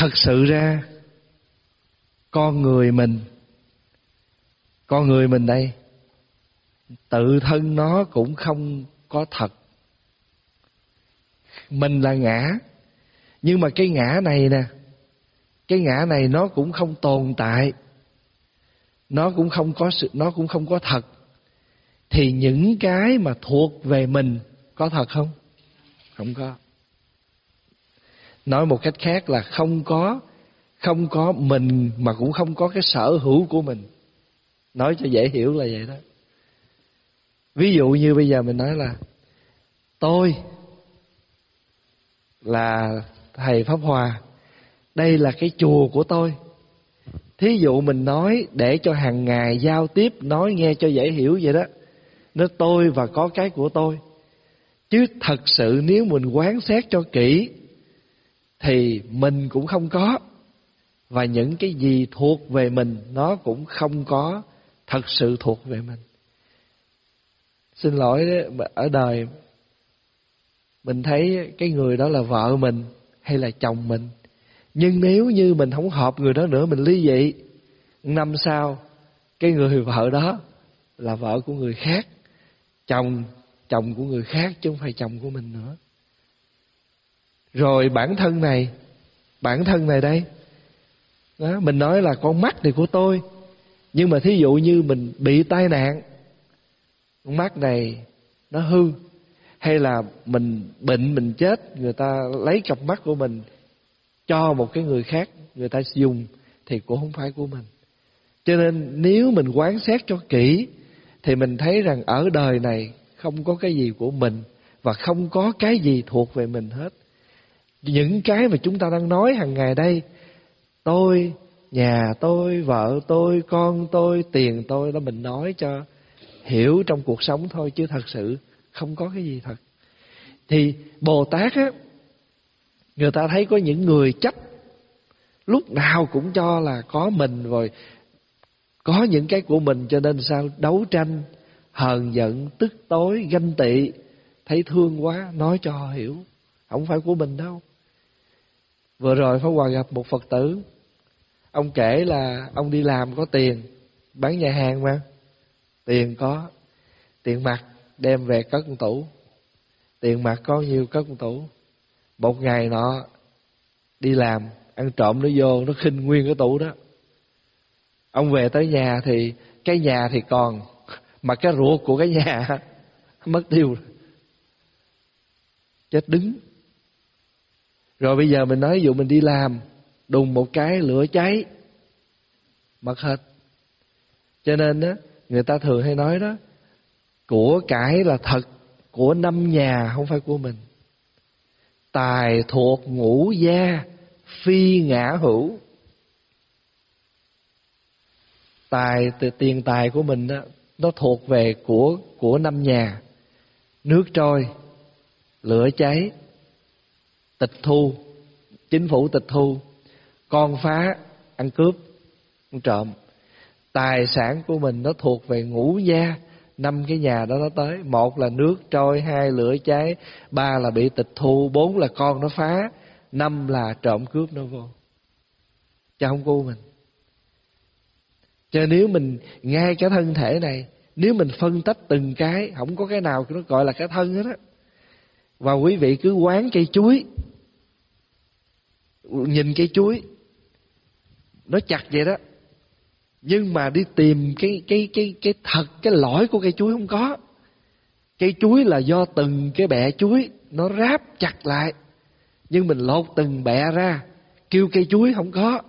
thật sự ra, con người mình, con người mình đây, tự thân nó cũng không có thật. Mình là ngã, nhưng mà cái ngã này nè, cái ngã này nó cũng không tồn tại, nó cũng không có sự, nó cũng không có thật. Thì những cái mà thuộc về mình có thật không? Không có nói một cách khác là không có không có mình mà cũng không có cái sở hữu của mình. Nói cho dễ hiểu là vậy đó. Ví dụ như bây giờ mình nói là, tôi là thầy pháp hòa, đây là cái chùa của tôi. Thí dụ mình nói để cho hàng ngày giao tiếp, nói nghe cho dễ hiểu vậy đó, nó tôi và có cái của tôi. Chứ thật sự nếu mình quán xét cho kỹ thì mình cũng không có. Và những cái gì thuộc về mình, nó cũng không có thật sự thuộc về mình. Xin lỗi ở đời, mình thấy cái người đó là vợ mình hay là chồng mình. Nhưng nếu như mình không hợp người đó nữa, mình ly dị, năm sau, cái người vợ đó là vợ của người khác, chồng chồng của người khác chứ không phải chồng của mình nữa rồi bản thân này bản thân này đây. Đó, mình nói là con mắt này của tôi. Nhưng mà thí dụ như mình bị tai nạn con mắt này nó hư hay là mình bệnh mình chết người ta lấy cặp mắt của mình cho một cái người khác người ta dùng thì cũng không phải của mình. Cho nên nếu mình quán xét cho kỹ thì mình thấy rằng ở đời này không có cái gì của mình và không có cái gì thuộc về mình hết những cái mà chúng ta đang nói hàng ngày đây, tôi, nhà tôi, vợ tôi, con tôi, tiền tôi đó mình nói cho hiểu trong cuộc sống thôi chứ thật sự không có cái gì thật. Thì bồ tát á, người ta thấy có những người chấp, lúc nào cũng cho là có mình rồi, có những cái của mình cho nên sao đấu tranh, hờn giận, tức tối, ganh tị, thấy thương quá, nói cho hiểu. Không phải của mình đâu vừa rồi pháp hòa gặp một phật tử. Ông kể là ông đi làm có tiền, bán nhà hàng mà. Tiền có, tiền mặt, đem về cất trong tủ. Tiền mặt có nhiều cất trong tủ. Một ngày nọ, đi làm, ăn trộm nó vô, nó khinh nguyên cái tủ đó. Ông về tới nhà thì, cái nhà thì còn, mà cái ruột của cái nhà mất tiêu chết đứng rồi bây giờ mình nói, ví dụ mình đi làm, đùng một cái lửa cháy, mất hết. Cho nên đó người ta thường hay nói đó, của cải là thật, của năm nhà không phải của mình. Tài thuộc ngũ gia, phi ngã hữu. Tài từ tiền tài của mình đó nó thuộc về của của năm nhà. Nước trôi, lửa cháy tịch thu, chính phủ tịch thu, con phá, ăn cướp, ăn trộm. Tài sản của mình nó thuộc về ngũ gia, năm cái nhà đó nó tới. Một là nước, trôi, hai lửa cháy, ba là bị tịch thu, bốn là con nó phá, năm là trộm cướp nó vô. Cho không cô mình. Cho nếu mình, ngay cái thân thể này, nếu mình phân tách từng cái, không có cái nào nó gọi là cái thân hết á. Và quý vị cứ quán cây chuối nhìn cây chuối. Nó chặt vậy đó. Nhưng mà đi tìm cái cái cái cái thật, cái lõi của cây chuối không có. Cây chuối là do từng cái bẹ chuối nó ráp chặt lại. Nhưng mình lột từng bẹ ra, kêu cây chuối không có.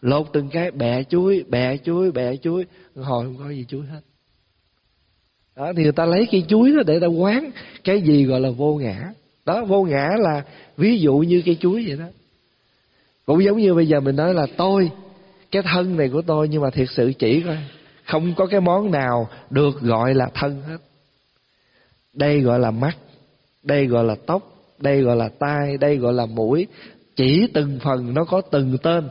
Lột từng cái bẹ chuối bẹ chuối bẹ chuối. Hồi không có gì chuối hết. Đó, thì người ta lấy cây chuối đó để ta quán cái gì gọi là vô ngã. Đó, vô ngã là ví dụ như cây chuối vậy đó cũng giống như bây giờ mình nói là tôi, cái thân này của tôi nhưng mà thiệt sự chỉ coi. Không có cái món nào được gọi là thân hết. Đây gọi là mắt, đây gọi là tóc, đây gọi là tai, đây gọi là mũi. Chỉ từng phần nó có từng tên.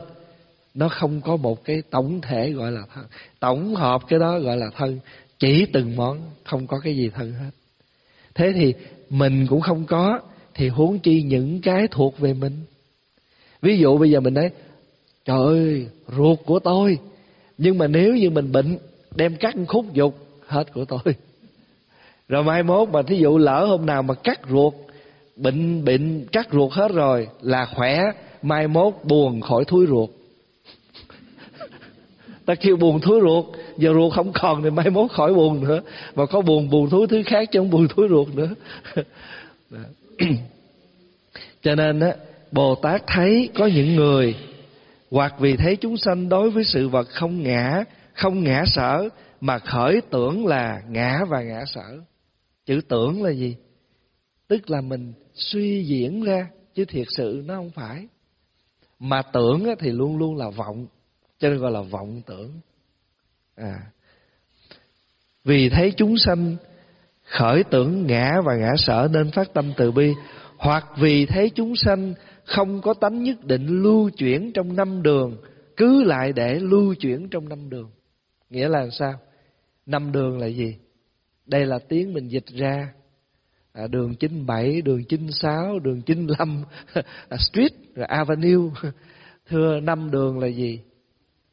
Nó không có một cái tổng thể gọi là thân. Tổng hợp cái đó gọi là thân. Chỉ từng món, không có cái gì thân hết. Thế thì mình cũng không có, thì huống chi những cái thuộc về mình ví dụ bây giờ mình nói, trời ơi, ruột của tôi. Nhưng mà nếu như mình bệnh, đem cắt khúc dục hết của tôi. Rồi mai mốt mà thí dụ lỡ hôm nào mà cắt ruột, bệnh bệnh, cắt ruột hết rồi, là khỏe, mai mốt buồn khỏi thúi ruột. Ta kêu buồn thúi ruột, giờ ruột không còn thì mai mốt khỏi buồn nữa. Mà có buồn buồn thúi thứ khác chứ không buồn thúi ruột nữa. Cho nên á bồ tát thấy có những người hoặc vì thấy chúng sanh đối với sự vật không ngã không ngã sở, mà khởi tưởng là ngã và ngã sở. Chữ tưởng là gì? Tức là mình suy diễn ra, chứ thiệt sự nó không phải. Mà tưởng thì luôn luôn là vọng, cho nên gọi là vọng tưởng. À. Vì thấy chúng sanh khởi tưởng ngã và ngã sở nên phát tâm từ bi, hoặc vì thấy chúng sanh không có tánh nhất định lưu chuyển trong năm đường cứ lại để lưu chuyển trong năm đường nghĩa là sao năm đường là gì đây là tiếng mình dịch ra à, đường 97, đường 96, đường 95, à, street, rồi avenue. Thưa năm đường là gì?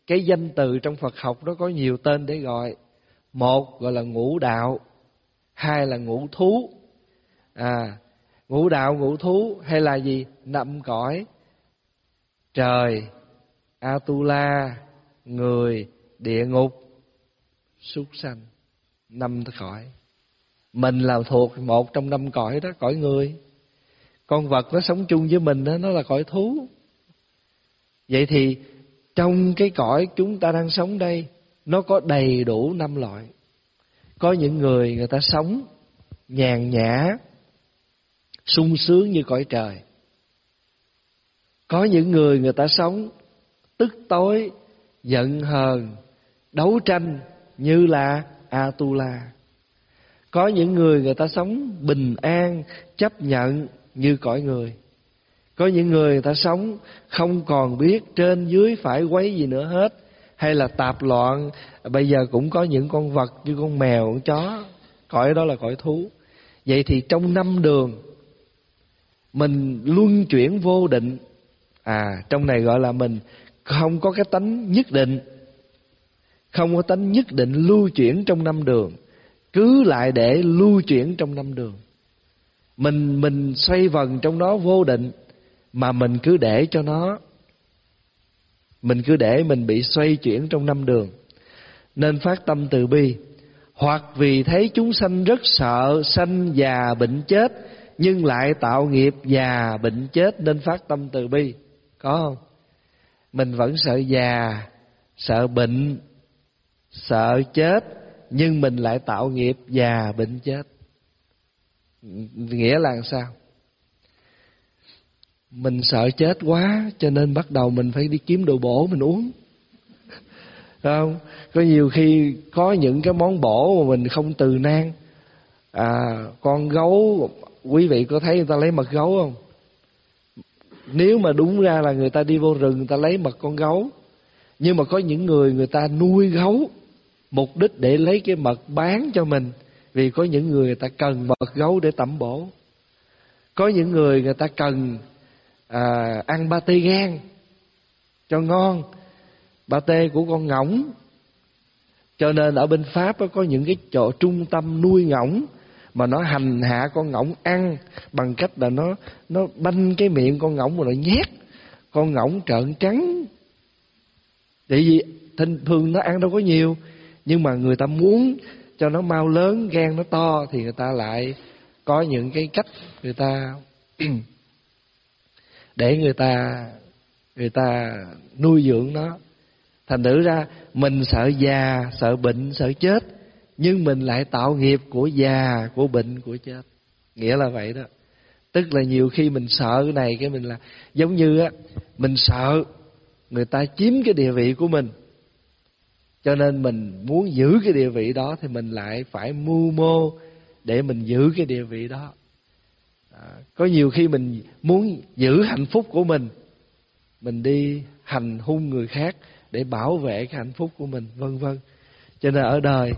Cái danh từ trong Phật học nó có nhiều tên để gọi. Một gọi là ngũ đạo, hai là ngũ thú. À, ngũ đạo, ngũ thú hay là gì? Năm cõi. Trời, Atula, người, địa ngục, súc sanh, năm cõi mình là thuộc một trong năm cõi đó cõi người con vật nó sống chung với mình đó nó là cõi thú vậy thì trong cái cõi chúng ta đang sống đây nó có đầy đủ năm loại có những người người ta sống nhàn nhã sung sướng như cõi trời. Có những người người ta sống tức tối, giận hờn, đấu tranh như là atula. Có những người người ta sống bình an, chấp nhận như cõi người. Có những người người ta sống không còn biết trên dưới phải quấy gì nữa hết, hay là tạp loạn. Bây giờ cũng có những con vật như con mèo, con chó. Cõi đó là cõi thú. Vậy thì trong năm đường mình luân chuyển vô định. À trong này gọi là mình không có cái tánh nhất định. Không có tánh nhất định lưu chuyển trong năm đường. Cứ lại để lưu chuyển trong năm đường. Mình mình xoay vần trong đó vô định, mà mình cứ để cho nó. Mình cứ để mình bị xoay chuyển trong năm đường. Nên phát tâm từ bi. Hoặc vì thấy chúng sanh rất sợ, sanh già, bệnh chết nhưng lại tạo nghiệp già bệnh chết nên phát tâm từ bi. Có không? Mình vẫn sợ già, sợ bệnh, sợ chết, nhưng mình lại tạo nghiệp già bệnh chết. Nghĩa là sao? Mình sợ chết quá, cho nên bắt đầu mình phải đi kiếm đồ bổ mình uống. Không? Có nhiều khi có những cái món bổ mà mình không từ nan. À con gấu quý vị có thấy người ta lấy mật gấu không? Nếu mà đúng ra là người ta đi vô rừng người ta lấy mật con gấu. Nhưng mà có những người người ta nuôi gấu mục đích để lấy cái mật bán cho mình vì có những người người ta cần mật gấu để tẩm bổ. Có những người người ta cần à, ăn ba tê gan cho ngon ba tê của con ngỗng. Cho nên ở bên pháp có những cái chỗ trung tâm nuôi ngỗng mà nó hành hạ con ngỗng ăn bằng cách là nó nó banh cái miệng con ngỗng mà nó nhét con ngỗng trợn trắng. Tại vì thinh thường nó ăn đâu có nhiều, nhưng mà người ta muốn cho nó mau lớn, gan nó to thì người ta lại có những cái cách người ta để người ta người ta nuôi dưỡng nó. Thành thử ra mình sợ già, sợ bệnh, sợ chết nhưng mình lại tạo nghiệp của già của bệnh của chết. Nghĩa là vậy đó. Tức là nhiều khi mình sợ cái này cái mình là giống như á mình sợ người ta chiếm cái địa vị của mình. Cho nên mình muốn giữ cái địa vị đó thì mình lại phải mưu mô để mình giữ cái địa vị đó. À, có nhiều khi mình muốn giữ hạnh phúc của mình mình đi hành hung người khác để bảo vệ cái hạnh phúc của mình vân vân. Cho nên ở đời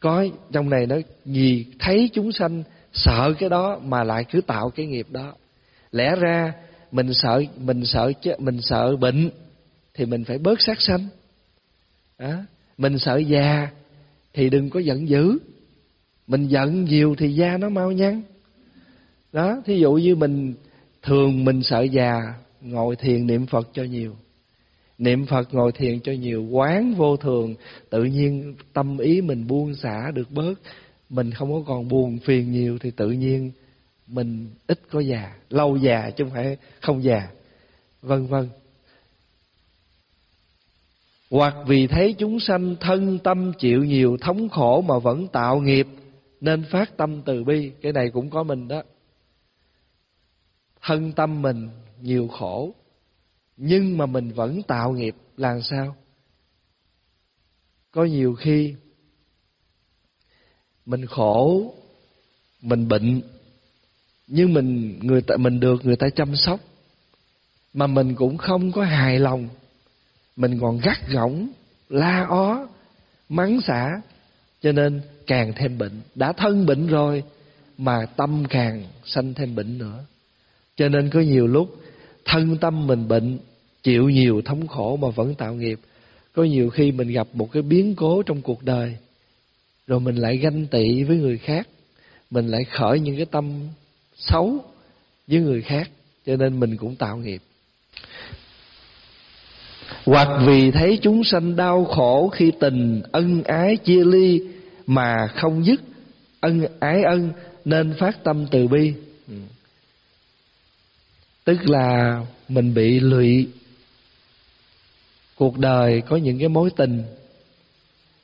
có trong này nó vì thấy chúng sanh sợ cái đó mà lại cứ tạo cái nghiệp đó. Lẽ ra mình sợ mình sợ mình sợ bệnh thì mình phải bớt sát sanh. À, mình sợ già thì đừng có giận dữ. Mình giận nhiều thì da nó mau nhăn. Đó thí dụ như mình thường mình sợ già ngồi thiền niệm phật cho nhiều niệm phật ngồi thiền cho nhiều quán vô thường, tự nhiên tâm ý mình buông xả được bớt. Mình không có còn buồn phiền nhiều thì tự nhiên mình ít có già, lâu già chứ không phải không già. Vân vân. Hoặc vì thấy chúng sanh thân tâm chịu nhiều thống khổ mà vẫn tạo nghiệp, nên phát tâm từ bi. Cái này cũng có mình đó. Thân tâm mình nhiều khổ nhưng mà mình vẫn tạo nghiệp là sao? Có nhiều khi mình khổ, mình bệnh, nhưng mình, người ta, mình được người ta chăm sóc, mà mình cũng không có hài lòng. Mình còn gắt gỏng, la ó, mắng xả, cho nên càng thêm bệnh. Đã thân bệnh rồi, mà tâm càng sanh thêm bệnh nữa. Cho nên có nhiều lúc thân tâm mình bệnh chịu nhiều thống khổ mà vẫn tạo nghiệp. Có nhiều khi mình gặp một cái biến cố trong cuộc đời rồi mình lại ganh tị với người khác. Mình lại khởi những cái tâm xấu với người khác cho nên mình cũng tạo nghiệp. Hoặc vì thấy chúng sanh đau khổ khi tình ân ái chia ly mà không dứt ân ái ân nên phát tâm từ bi. Ừ. tức là mình bị lụy cuộc đời có những cái mối tình.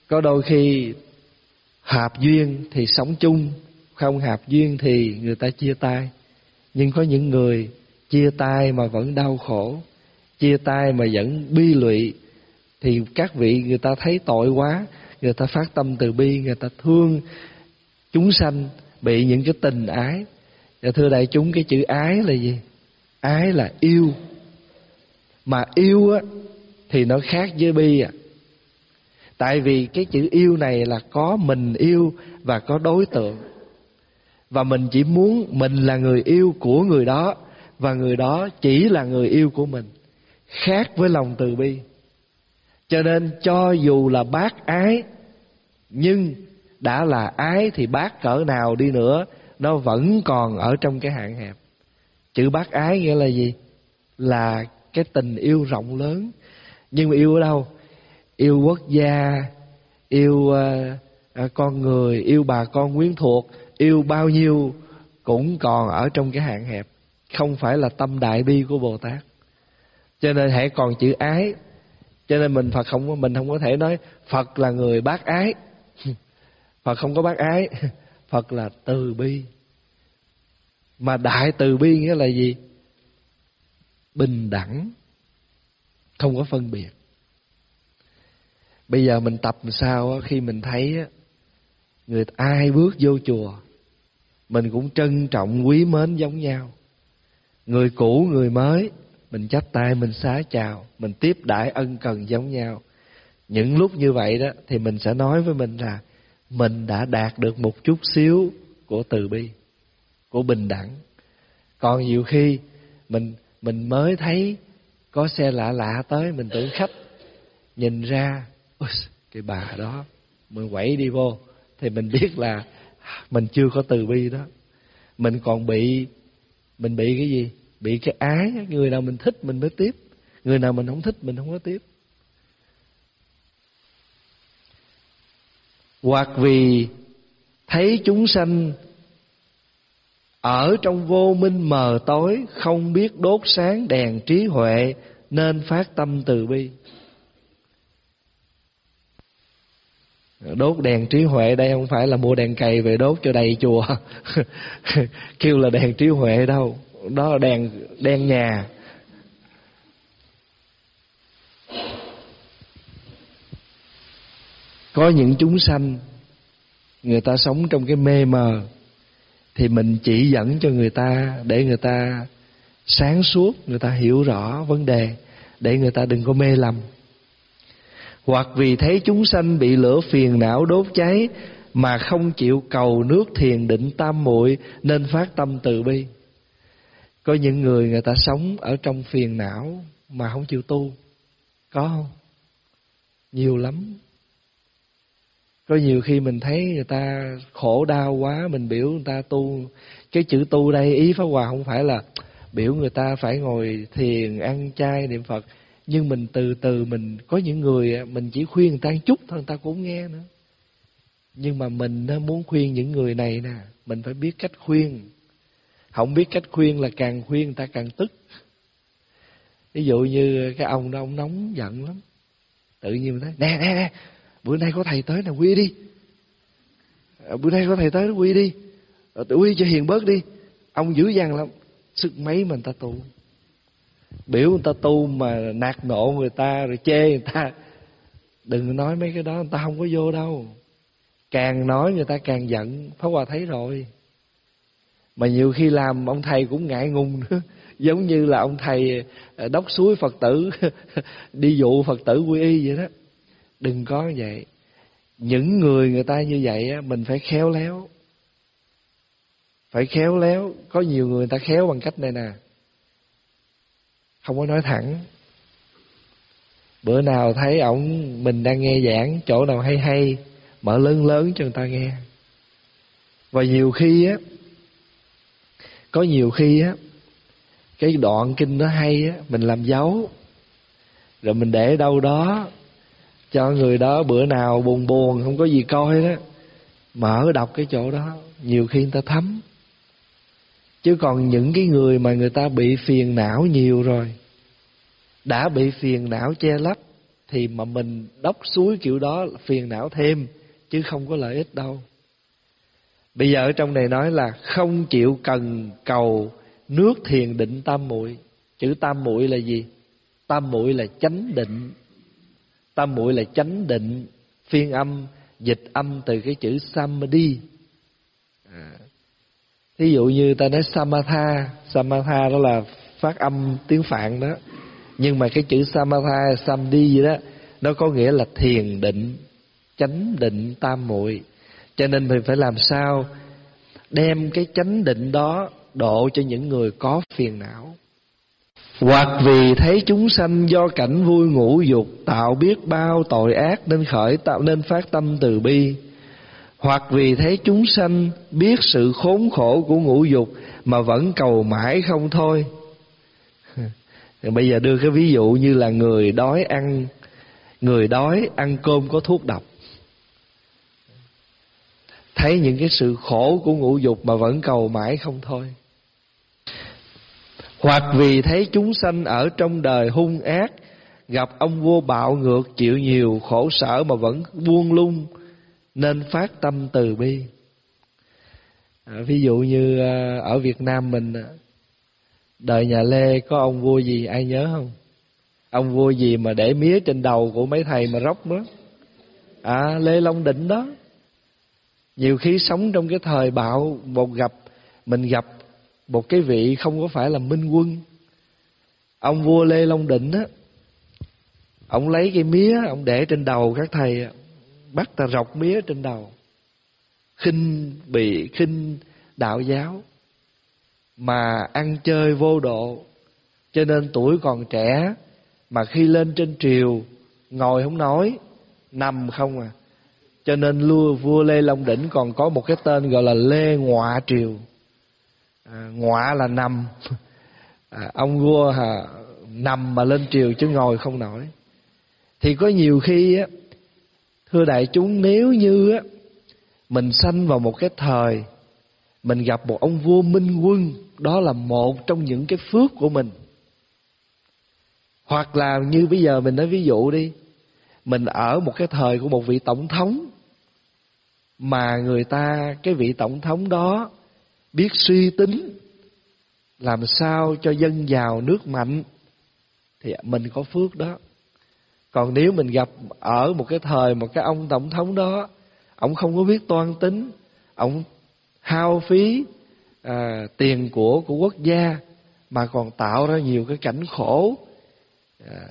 Có đôi khi hợp duyên thì sống chung, không hợp duyên thì người ta chia tay. Nhưng có những người chia tay mà vẫn đau khổ, chia tay mà vẫn bi lụy, thì các vị người ta thấy tội quá, người ta phát tâm từ bi, người ta thương chúng sanh bị những cái tình ái. Và thưa đại chúng, cái chữ ái là gì? Ái là yêu. Mà yêu á thì nó khác với bi à. Tại vì cái chữ yêu này là có mình yêu và có đối tượng. Và mình chỉ muốn mình là người yêu của người đó và người đó chỉ là người yêu của mình. Khác với lòng từ bi. Cho nên cho dù là bác ái, nhưng đã là ái thì bác cỡ nào đi nữa, nó vẫn còn ở trong cái hạn hẹp. Chữ bác ái nghĩa là gì? Là cái tình yêu rộng lớn nhưng mà yêu ở đâu? Yêu quốc gia yêu uh, con người yêu bà con quyến thuộc yêu bao nhiêu cũng còn ở trong cái hạn hẹp không phải là tâm đại bi của bồ tát. Cho nên hãy còn chữ ái. Cho nên mình phật không mình không có thể nói phật là người bác ái. Phật không có bác ái phật là từ bi. Mà đại từ bi nghĩa là gì? Bình đẳng không có phân biệt. Bây giờ mình tập sao khi mình thấy người ai bước vô chùa, mình cũng trân trọng quý mến giống nhau. Người cũ, người mới, mình chắp tay, mình xá chào, mình tiếp đãi ân cần giống nhau. Những lúc như vậy đó, thì mình sẽ nói với mình là, mình đã đạt được một chút xíu của từ bi, của bình đẳng. Còn nhiều khi mình mình mới thấy có xe lạ lạ tới, mình tưởng khách. Nhìn ra cái bà đó mình quẩy đi vô. Thì mình biết là mình chưa có từ bi đó. Mình còn bị, mình bị cái gì? Bị cái ái người nào mình thích mình mới tiếp. Người nào mình không thích mình không có tiếp. Hoặc vì thấy chúng sanh ở trong vô minh mờ tối, không biết đốt sáng đèn trí huệ, nên phát tâm từ bi. Đốt đèn trí huệ đây không phải là mua đèn cày về đốt cho đầy chùa. Kêu là đèn trí huệ đâu. Đó là đèn đèn nhà. Có những chúng sanh, người ta sống trong cái mê mờ thì mình chỉ dẫn cho người ta để người ta sáng suốt, người ta hiểu rõ vấn đề, để người ta đừng có mê lầm. Hoặc vì thấy chúng sanh bị lửa phiền não đốt cháy mà không chịu cầu nước thiền định tam muội nên phát tâm từ bi. Có những người người ta sống ở trong phiền não mà không chịu tu. Có không? Nhiều lắm có nhiều khi mình thấy người ta khổ đau quá, mình biểu người ta tu. Cái chữ tu đây, ý pháp hòa không phải là biểu người ta phải ngồi thiền, ăn chay, niệm phật. Nhưng mình từ từ mình, có những người mình chỉ khuyên người ta chút thôi, người ta cũng nghe nữa. Nhưng mà mình muốn khuyên những người này nè, mình phải biết cách khuyên. Không biết cách khuyên là càng khuyên người ta càng tức. Ví dụ như cái ông đó, ông nóng giận lắm. Tự nhiên mình nói, nè nè nè bữa nay có thầy tới nè, quy đi. À, bữa nay có thầy tới quy đi. À, quy cho hiền bớt đi. Ông dữ dằn lắm. Sức mấy mà người ta tu. Biểu người ta tu mà nạt nộ người ta, rồi chê người ta. Đừng nói mấy cái đó, người ta không có vô đâu. Càng nói người ta càng giận. Pháp hòa thấy rồi. Mà nhiều khi làm, ông thầy cũng ngại ngùng nữa. Giống như là ông thầy à, đốc suối phật tử, đi dụ phật tử quy y vậy đó đừng có vậy. Những người người ta như vậy á mình phải khéo léo. Phải khéo léo. Có nhiều người, người ta khéo bằng cách này nè. Không có nói thẳng. Bữa nào thấy ổng mình đang nghe giảng chỗ nào hay hay mở lớn lớn cho người ta nghe. Và nhiều khi á có nhiều khi á cái đoạn kinh nó hay á mình làm dấu rồi mình để đâu đó cho người đó bữa nào buồn buồn, không có gì coi đó mở đọc cái chỗ đó, nhiều khi người ta thấm. Chứ còn những cái người mà người ta bị phiền não nhiều rồi, đã bị phiền não che lấp, thì mà mình đốc suối kiểu đó phiền não thêm, chứ không có lợi ích đâu. Bây giờ ở trong này nói là không chịu cần cầu nước thiền định tam muội. Chữ tam muội là gì? Tam muội là chánh định tam muội là chánh định, phiên âm, dịch âm từ cái chữ samadhi. À. thí dụ như ta nói samatha samatha đó là phát âm tiếng phạn đó. Nhưng mà cái chữ samatha samdi gì đó, nó có nghĩa là thiền định, chánh định tam muội. Cho nên mình phải làm sao đem cái chánh định đó độ cho những người có phiền não hoặc vì thấy chúng sanh do cảnh vui ngũ dục tạo biết bao tội ác nên khởi tạo nên phát tâm từ bi. Hoặc vì thấy chúng sanh biết sự khốn khổ của ngũ dục mà vẫn cầu mãi không thôi. Thì bây giờ đưa cái ví dụ như là người đói ăn, người đói ăn cơm có thuốc độc. Thấy những cái sự khổ của ngũ dục mà vẫn cầu mãi không thôi hoặc vì thấy chúng sanh ở trong đời hung ác gặp ông vua bạo ngược chịu nhiều khổ sở mà vẫn buông lung nên phát tâm từ bi. À, ví dụ như à, ở Việt Nam mình à, đời nhà Lê có ông vua gì ai nhớ không? Ông vua gì mà để mía trên đầu của mấy thầy mà róc đó? À Lê Long Định đó. Nhiều khi sống trong cái thời bạo một gặp mình gặp một cái vị không có phải là minh quân. Ông vua lê long định á, ông lấy cái mía, ông để trên đầu các thầy bắt ta rọc mía trên đầu. Khinh bị khinh đạo giáo, mà ăn chơi vô độ. Cho nên tuổi còn trẻ, mà khi lên trên triều, ngồi không nói, nằm không à. Cho nên vua lê long đỉnh còn có một cái tên gọi là lê ngọa triều à, ngọa là nằm. À, ông vua à, nằm mà lên triều chứ ngồi không nổi. Thì có nhiều khi á thưa đại chúng nếu như á mình sanh vào một cái thời mình gặp một ông vua minh quân đó là một trong những cái phước của mình. Hoặc là như bây giờ mình nói ví dụ đi mình ở một cái thời của một vị tổng thống mà người ta cái vị tổng thống đó biết suy tính làm sao cho dân giàu nước mạnh thì mình có phước đó. Còn nếu mình gặp ở một cái thời một cái ông tổng thống đó ông không có biết toan tính ông hao phí à, tiền của của quốc gia mà còn tạo ra nhiều cái cảnh khổ à,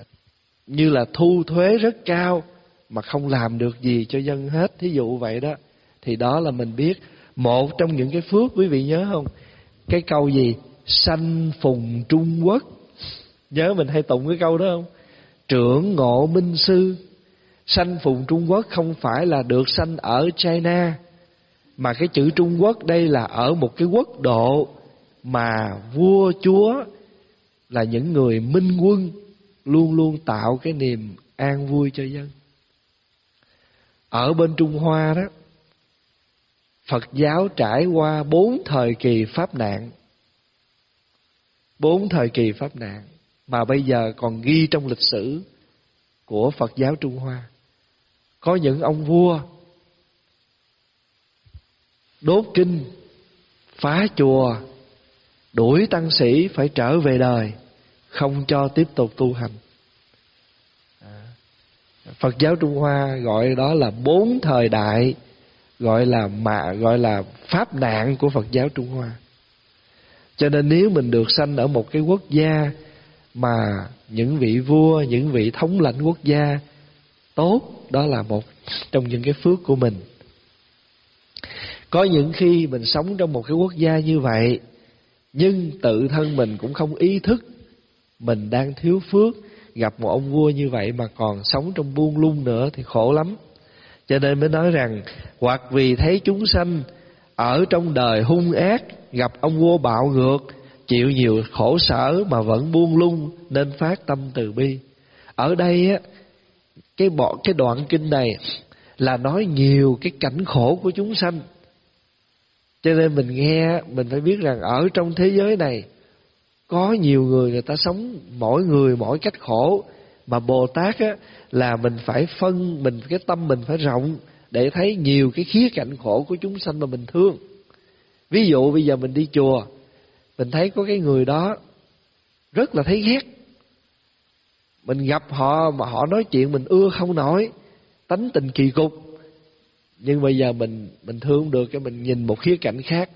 như là thu thuế rất cao mà không làm được gì cho dân hết thí dụ vậy đó thì đó là mình biết một trong những cái phước quý vị nhớ không? Cái câu gì? Sanh phùng trung quốc. Nhớ mình hay tụng cái câu đó không? Trưởng ngộ minh sư. Sanh phùng trung quốc không phải là được sanh ở china, mà cái chữ trung quốc đây là ở một cái quốc độ mà vua chúa là những người minh quân luôn luôn tạo cái niềm an vui cho dân. Ở bên trung hoa đó phật giáo trải qua bốn thời kỳ pháp nạn. Bốn thời kỳ pháp nạn mà bây giờ còn ghi trong lịch sử của phật giáo trung hoa. Có những ông vua đốt kinh, phá chùa, đuổi tăng sĩ phải trở về đời, không cho tiếp tục tu hành. Phật giáo Trung Hoa gọi đó là bốn thời đại gọi là mà gọi là pháp nạn của Phật giáo Trung Hoa. Cho nên nếu mình được sanh ở một cái quốc gia mà những vị vua, những vị thống lãnh quốc gia tốt, đó là một trong những cái phước của mình. Có những khi mình sống trong một cái quốc gia như vậy, nhưng tự thân mình cũng không ý thức mình đang thiếu phước gặp một ông vua như vậy mà còn sống trong buông lung nữa thì khổ lắm cho nên mới nói rằng, hoặc vì thấy chúng sanh ở trong đời hung ác, gặp ông vua bạo ngược, chịu nhiều khổ sở mà vẫn buông lung, nên phát tâm từ bi. Ở đây á, cái bộ, cái đoạn kinh này là nói nhiều cái cảnh khổ của chúng sanh. Cho nên mình nghe, mình phải biết rằng ở trong thế giới này, có nhiều người người ta sống mỗi người mỗi cách khổ mà bồ tát á, là mình phải phân, mình, cái tâm mình phải rộng để thấy nhiều cái khía cạnh khổ của chúng sanh mà mình thương. Ví dụ bây giờ mình đi chùa, mình thấy có cái người đó rất là thấy ghét. Mình gặp họ mà họ nói chuyện mình ưa không nổi, tánh tình kỳ cục. Nhưng bây giờ mình mình thương được cái mình nhìn một khía cạnh khác,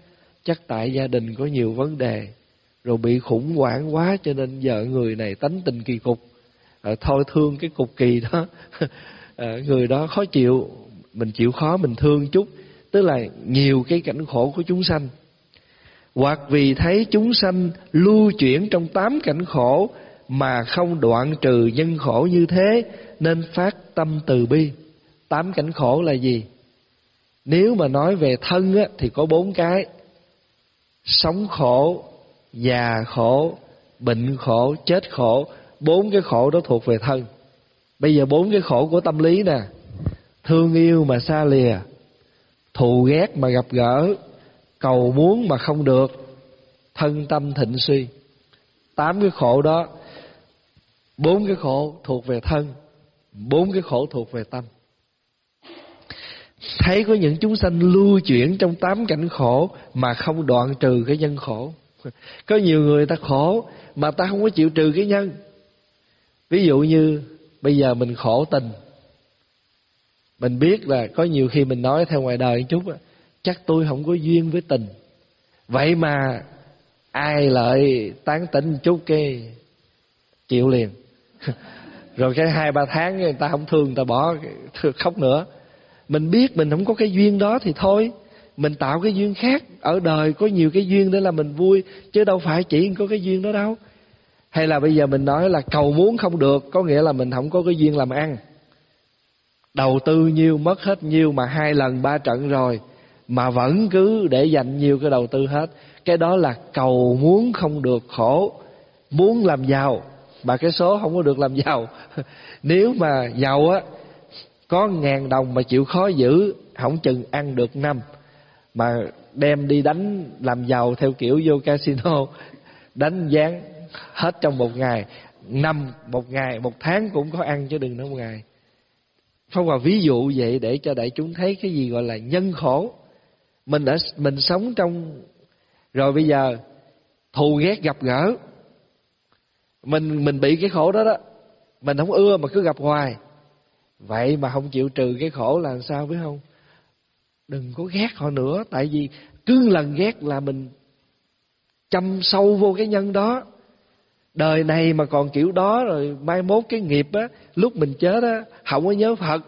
chắc tại gia đình có nhiều vấn đề, rồi bị khủng hoảng quá cho nên vợ người này tánh tình kỳ cục. Ờ, thôi thương cái cục kỳ đó. Ờ, người đó khó chịu mình chịu khó mình thương chút. Tức là nhiều cái cảnh khổ của chúng sanh. Hoặc vì thấy chúng sanh lưu chuyển trong tám cảnh khổ mà không đoạn trừ nhân khổ như thế nên phát tâm từ bi. Tám cảnh khổ là gì? Nếu mà nói về thân á, thì có bốn cái. Sống khổ già khổ bệnh khổ chết khổ bốn cái khổ đó thuộc về thân. Bây giờ bốn cái khổ của tâm lý nè. Thương yêu mà xa lìa. Thù ghét mà gặp gỡ. Cầu muốn mà không được. Thân tâm thịnh suy. Tám cái khổ đó, bốn cái khổ thuộc về thân, bốn cái khổ thuộc về tâm. Thấy có những chúng sanh lưu chuyển trong tám cảnh khổ mà không đoạn trừ cái nhân khổ. Có nhiều người ta khổ mà ta không có chịu trừ cái nhân ví dụ như bây giờ mình khổ tình, mình biết là có nhiều khi mình nói theo ngoài đời một chút chắc tôi không có duyên với tình. Vậy mà ai lại tán tỉnh một chút cái chịu liền. Rồi cái hai ba tháng người ta không thương, người ta bỏ khóc nữa. Mình biết mình không có cái duyên đó thì thôi, mình tạo cái duyên khác. Ở đời có nhiều cái duyên để là mình vui, chứ đâu phải chỉ có cái duyên đó đâu hay là bây giờ mình nói là cầu muốn không được, có nghĩa là mình không có cái duyên làm ăn. Đầu tư nhiêu, mất hết nhiêu mà hai lần ba trận rồi, mà vẫn cứ để dành nhiều cái đầu tư hết. Cái đó là cầu muốn không được khổ, muốn làm giàu. Mà cái số không có được làm giàu, nếu mà giàu á, có ngàn đồng mà chịu khó giữ, không chừng ăn được năm. Mà đem đi đánh làm giàu theo kiểu vô casino, đánh dán hết trong một ngày, năm một ngày, một tháng cũng có ăn chứ đừng nói một ngày. Phong hòa ví dụ vậy để cho đại chúng thấy cái gì gọi là nhân khổ. Mình đã, mình sống trong, rồi bây giờ thù ghét gặp gỡ. Mình mình bị cái khổ đó đó. Mình không ưa mà cứ gặp hoài. Vậy mà không chịu trừ cái khổ là làm sao biết không? Đừng có ghét họ nữa, tại vì cứ lần ghét là mình chăm sâu vô cái nhân đó đời này mà còn kiểu đó rồi, mai mốt cái nghiệp á, lúc mình chết á, không có nhớ phật.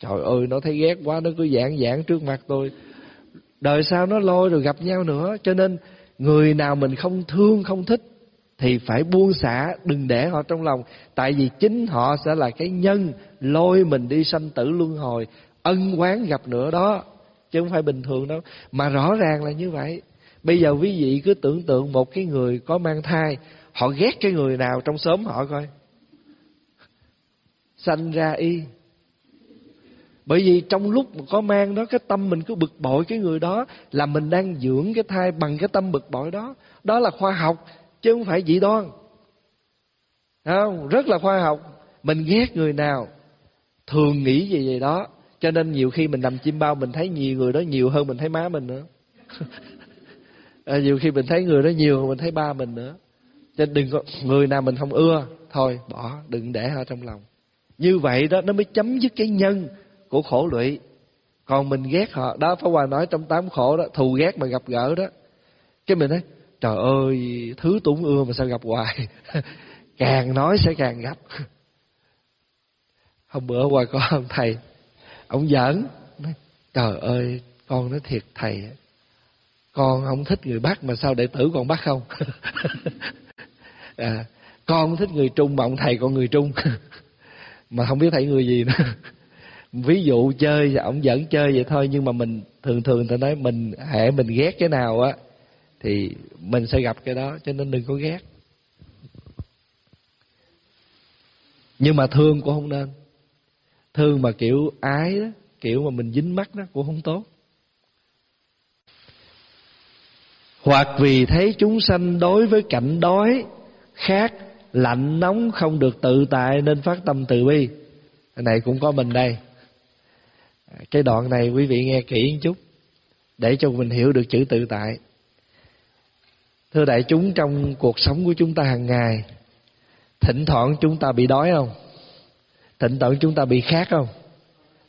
Trời ơi, nó thấy ghét quá, nó cứ giảng giảng trước mặt tôi. Đời sau nó lôi rồi gặp nhau nữa, cho nên người nào mình không thương, không thích thì phải buông xả, đừng để họ trong lòng. Tại vì chính họ sẽ là cái nhân lôi mình đi sanh tử luân hồi, ân quán gặp nữa đó, chứ không phải bình thường đâu. Mà rõ ràng là như vậy. Bây giờ quý vị cứ tưởng tượng một cái người có mang thai họ ghét cái người nào trong xóm họ coi. Sanh ra y. Bởi vì trong lúc mà có mang đó cái tâm mình cứ bực bội cái người đó là mình đang dưỡng cái thai bằng cái tâm bực bội đó. Đó là khoa học chứ không phải dị đoan. Không? Rất là khoa học. Mình ghét người nào thường nghĩ gì vậy đó. Cho nên nhiều khi mình nằm chim bao mình thấy nhiều người đó nhiều hơn mình thấy má mình nữa. À, nhiều khi mình thấy người đó nhiều hơn mình thấy ba mình nữa cho nên đừng có, người nào mình không ưa, thôi, bỏ, đừng để họ trong lòng. Như vậy đó, nó mới chấm dứt cái nhân của khổ lụy. Còn mình ghét họ, đó, Pháp Hòa nói trong tám khổ đó, thù ghét mà gặp gỡ đó. Cái mình nói, trời ơi, thứ tủng ưa mà sao gặp hoài? Càng nói sẽ càng gặp hôm bữa qua có ông thầy, ông giỡn trời ơi, con nói thiệt thầy, con không thích người bắc mà sao đệ tử còn bắt không? à, con thích người trung mà ông thầy con người trung. Mà không biết thầy người gì nữa. Ví dụ chơi ông dẫn chơi vậy thôi nhưng mà mình thường thường ta nói mình hệ mình ghét cái nào á thì mình sẽ gặp cái đó cho nên đừng có ghét. Nhưng mà thương cũng không nên. Thương mà kiểu ái đó kiểu mà mình dính mắt đó cũng không tốt. Hoặc vì thấy chúng sanh đối với cảnh đói khát, lạnh nóng không được tự tại nên phát tâm từ bi. Cái này cũng có mình đây. Cái đoạn này quý vị nghe kỹ một chút, để cho mình hiểu được chữ tự tại. Thưa đại chúng, trong cuộc sống của chúng ta hàng ngày, thỉnh thoảng chúng ta bị đói không? Thỉnh thoảng chúng ta bị khát không?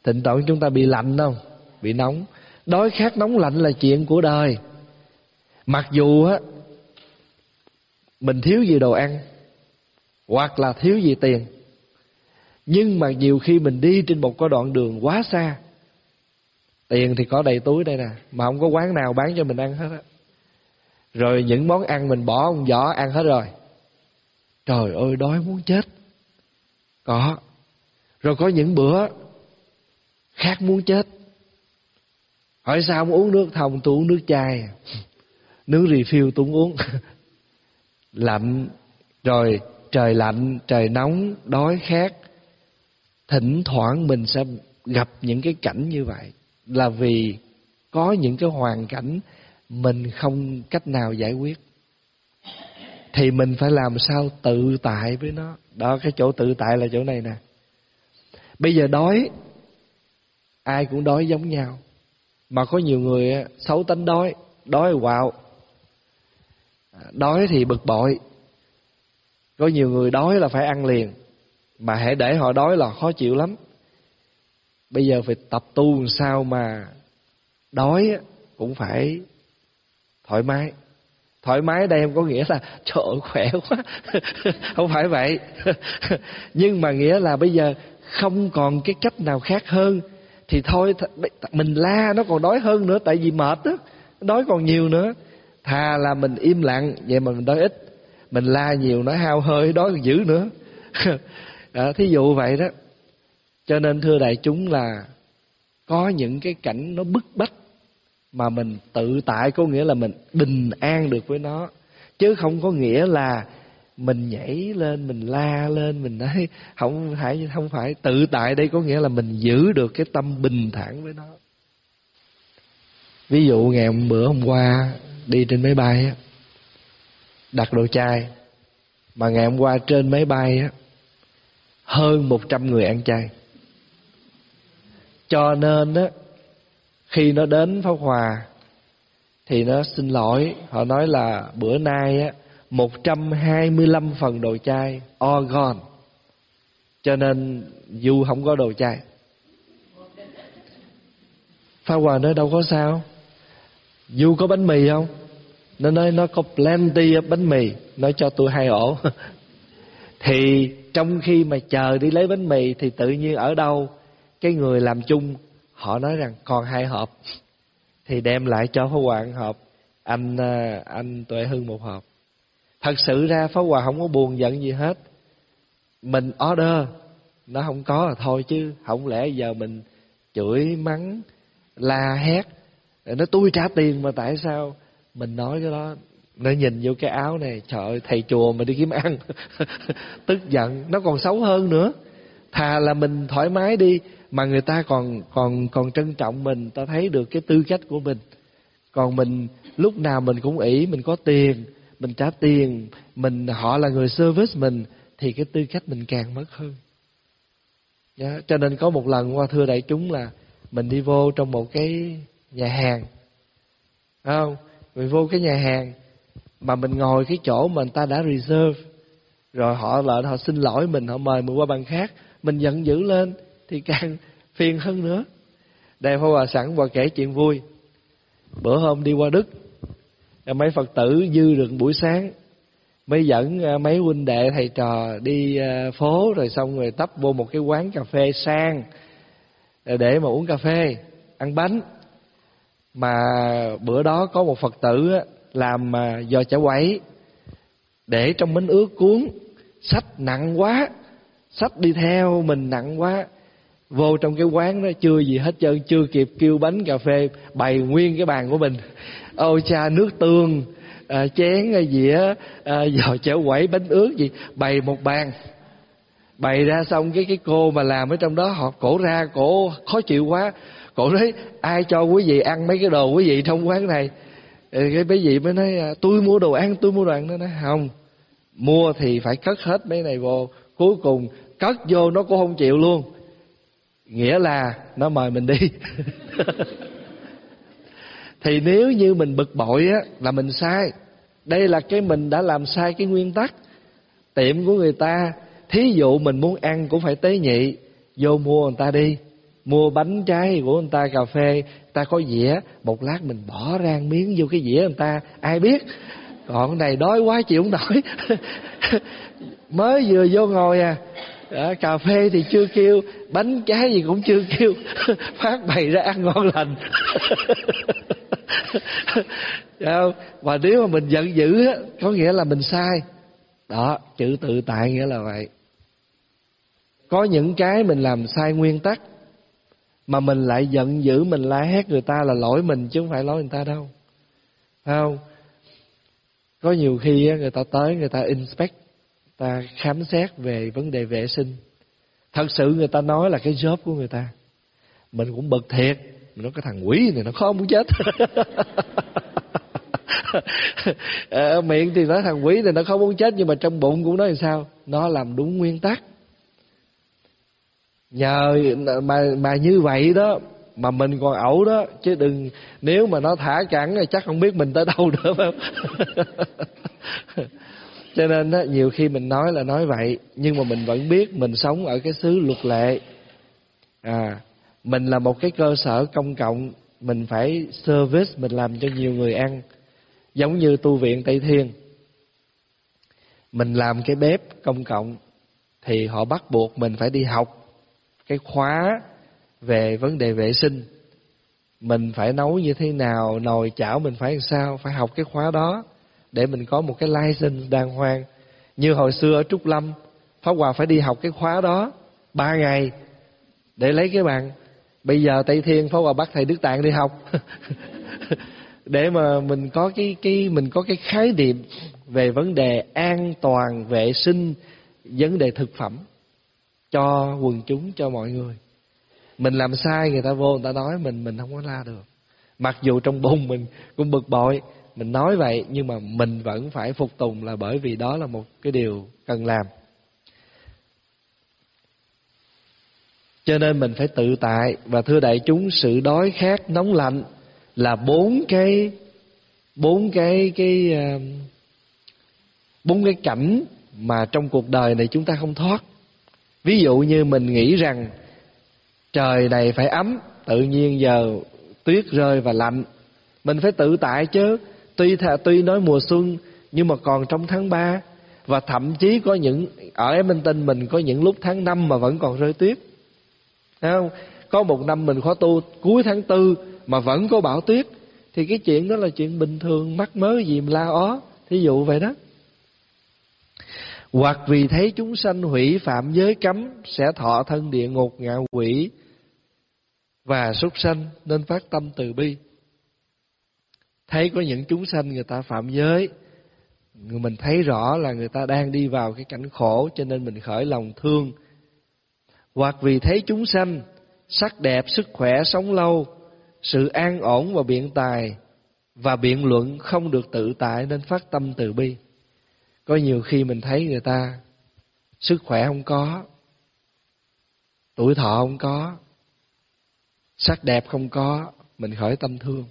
Thỉnh thoảng chúng ta bị lạnh không? Bị nóng. Đói khát nóng lạnh là chuyện của đời. Mặc dù á mình thiếu gì đồ ăn, hoặc là thiếu gì tiền. Nhưng mà nhiều khi mình đi trên một cái đoạn đường quá xa, tiền thì có đầy túi đây nè, mà không có quán nào bán cho mình ăn hết á. Rồi những món ăn mình bỏ ông giỏ ăn hết rồi. Trời ơi, đói muốn chết. Có. Rồi có những bữa khát muốn chết. Hỏi sao không uống nước thông tôi uống nước chai. Nước refill tôi uống. lạnh, rồi trời lạnh, trời nóng, đói khát. Thỉnh thoảng mình sẽ gặp những cái cảnh như vậy. Là vì có những cái hoàn cảnh mình không cách nào giải quyết. Thì mình phải làm sao tự tại với nó. Đó, cái chỗ tự tại là chỗ này nè. Bây giờ đói, ai cũng đói giống nhau. Mà có nhiều người xấu tính đói đói quạo À, đói thì bực bội. Có nhiều người đói là phải ăn liền, mà hãy để họ đói là khó chịu lắm. Bây giờ phải tập tu làm sao mà đói cũng phải thoải mái. Thoải mái đây em có nghĩa là trời ơi, khỏe quá. Không phải vậy. Nhưng mà nghĩa là bây giờ không còn cái cách nào khác hơn, thì thôi mình la nó còn đói hơn nữa, tại vì mệt đó đói còn nhiều nữa thà là mình im lặng vậy mà mình đói ít. Mình la nhiều nó hao hơi đói còn dữ nữa. À, thí dụ vậy đó. Cho nên thưa đại chúng là có những cái cảnh nó bức bách mà mình tự tại có nghĩa là mình bình an được với nó. Chứ không có nghĩa là mình nhảy lên mình la lên mình nói không phải không phải tự tại đây có nghĩa là mình giữ được cái tâm bình thản với nó. Ví dụ ngày hôm bữa hôm qua đi trên máy bay á đặt đồ chai, mà ngày hôm qua trên máy bay á hơn một trăm người ăn chay cho nên á khi nó đến Pháp Hòa thì nó xin lỗi, họ nói là bữa nay á 125 phần đồ chai all gone. Cho nên du không có đồ chai, Pháp Hòa nói đâu có sao. Du có bánh mì không? Nó nói nó có plenty bánh mì, nói cho tôi hai ổ. thì trong khi mà chờ đi lấy bánh mì thì tự nhiên ở đâu cái người làm chung họ nói rằng còn hai hộp. Thì đem lại cho Pháp Hoàng hộp. Anh à, anh tuệ hưng một hộp. Thật sự ra pháp hòa không có buồn giận gì hết. Mình order nó không có là thôi chứ không lẽ giờ mình chửi mắng la hét nó tôi trả tiền mà tại sao? Mình nói cái đó, nó nhìn vô cái áo này, trời ơi, thầy chùa mà đi kiếm ăn. Tức giận, nó còn xấu hơn nữa. Thà là mình thoải mái đi, mà người ta còn còn còn trân trọng mình, ta thấy được cái tư cách của mình. Còn mình, lúc nào mình cũng ỷ, mình có tiền, mình trả tiền, mình, họ là người service mình, thì cái tư cách mình càng mất hơn. Yeah. Cho nên có một lần qua thưa đại chúng là mình đi vô trong một cái nhà hàng. Không? Mình vô cái nhà hàng mà mình ngồi cái chỗ mà người ta đã reserve, rồi họ lại họ xin lỗi mình, họ mời mình qua bàn khác, mình giận dữ lên thì càng phiền hơn nữa. Đây Pháp Hòa sẵn và kể chuyện vui. Bữa hôm đi qua Đức, mấy Phật tử dư được buổi sáng, mới dẫn à, mấy huynh đệ thầy trò đi à, phố, rồi xong rồi tấp vô một cái quán cà phê sang để mà uống cà phê, ăn bánh mà bữa đó có một phật tử làm à, giò chả quẩy để trong bánh ướt cuốn sách nặng quá sách đi theo mình nặng quá vô trong cái quán đó chưa gì hết trơn chưa kịp kêu bánh cà phê bày nguyên cái bàn của mình. Ô cha nước tương à, chén dĩa à, giò chảo quẩy bánh ướt gì bày một bàn. Bày ra xong cái cái cô mà làm ở trong đó họ cổ ra cổ khó chịu quá cổ nói, ai cho quý vị ăn mấy cái đồ quý vị trong quán này? Cái mấy vị mới nói à, tôi mua đồ ăn, tôi mua đồ ăn. Nó nói, không, mua thì phải cất hết mấy này vô, cuối cùng cất vô nó cũng không chịu luôn. Nghĩa là nó mời mình đi. Thì nếu như mình bực bội á, là mình sai. Đây là cái mình đã làm sai cái nguyên tắc. Tiệm của người ta, thí dụ mình muốn ăn cũng phải tế nhị, vô mua người ta đi mua bánh trái của người ta cà phê ta có dĩa một lát mình bỏ rang miếng vô cái dĩa người ta ai biết? Còn này đói quá chịu không nổi. Mới vừa vô ngồi à. Đó, cà phê thì chưa kêu bánh trái gì cũng chưa kêu. Phát bày ra ăn ngon lành. Không? và nếu mà mình giận dữ á có nghĩa là mình sai. Đó chữ tự tại nghĩa là vậy. Có những cái mình làm sai nguyên tắc mà mình lại giận dữ mình la hét người ta là lỗi mình chứ không phải lỗi người ta đâu. Phải không? Có nhiều khi người ta tới người ta inspect ta khám xét về vấn đề vệ sinh. Thật sự người ta nói là cái job của người ta. Mình cũng bực thiệt. Mình nói cái thằng quỷ này nó khó muốn chết. À, miệng thì nói thằng quỷ này nó không muốn chết nhưng mà trong bụng cũng nói làm sao? Nó làm đúng nguyên tắc nhờ mà mà như vậy đó mà mình còn ẩu đó chứ đừng nếu mà nó thả cẳng thì chắc không biết mình tới đâu nữa phải không? Cho nên đó, nhiều khi mình nói là nói vậy nhưng mà mình vẫn biết mình sống ở cái xứ luật lệ. À mình là một cái cơ sở công cộng mình phải service mình làm cho nhiều người ăn giống như tu viện tây thiên. Mình làm cái bếp công cộng thì họ bắt buộc mình phải đi học cái khóa về vấn đề vệ sinh, mình phải nấu như thế nào, nồi chảo mình phải làm sao, phải học cái khóa đó để mình có một cái license đàng hoàng. Như hồi xưa ở trúc lâm, pháp hòa phải đi học cái khóa đó ba ngày để lấy cái bằng bây giờ tây thiên, pháp hòa bắt thầy đức tạng đi học để mà mình có cái cái, mình có cái khái niệm về vấn đề an toàn vệ sinh, vấn đề thực phẩm cho quần chúng, cho mọi người. Mình làm sai, người ta vô, người ta nói mình mình không có la được. Mặc dù trong bụng mình cũng bực bội, mình nói vậy nhưng mà mình vẫn phải phục tùng là bởi vì đó là một cái điều cần làm. Cho nên mình phải tự tại và thưa đại chúng, sự đói khát, nóng lạnh là bốn cái bốn cái cái ờ, bốn cái cảnh mà trong cuộc đời này chúng ta không thoát ví dụ như mình nghĩ rằng trời này phải ấm, tự nhiên giờ tuyết rơi và lạnh. Mình phải tự tại chứ. Tuy thà tuy nói mùa xuân, nhưng mà còn trong tháng 3 và thậm chí có những, ở Edmonton mình có những lúc tháng 5 mà vẫn còn rơi tuyết. Thấy không? Có một năm mình khóa tu cuối tháng 4 mà vẫn có bão tuyết. Thì cái chuyện đó là chuyện bình thường, mắc mớ gì mà la ó. Thí dụ vậy đó hoặc vì thấy chúng sanh hủy phạm giới cấm, sẽ thọ thân địa ngục ngạ quỷ và súc sanh, nên phát tâm từ bi. Thấy có những chúng sanh người ta phạm giới, người mình thấy rõ là người ta đang đi vào cái cảnh khổ, cho nên mình khởi lòng thương. Hoặc vì thấy chúng sanh sắc đẹp, sức khỏe, sống lâu, sự an ổn và biện tài và biện luận không được tự tại, nên phát tâm từ bi có nhiều khi mình thấy người ta sức khỏe không có, tuổi thọ không có, sắc đẹp không có, mình khởi tâm thương.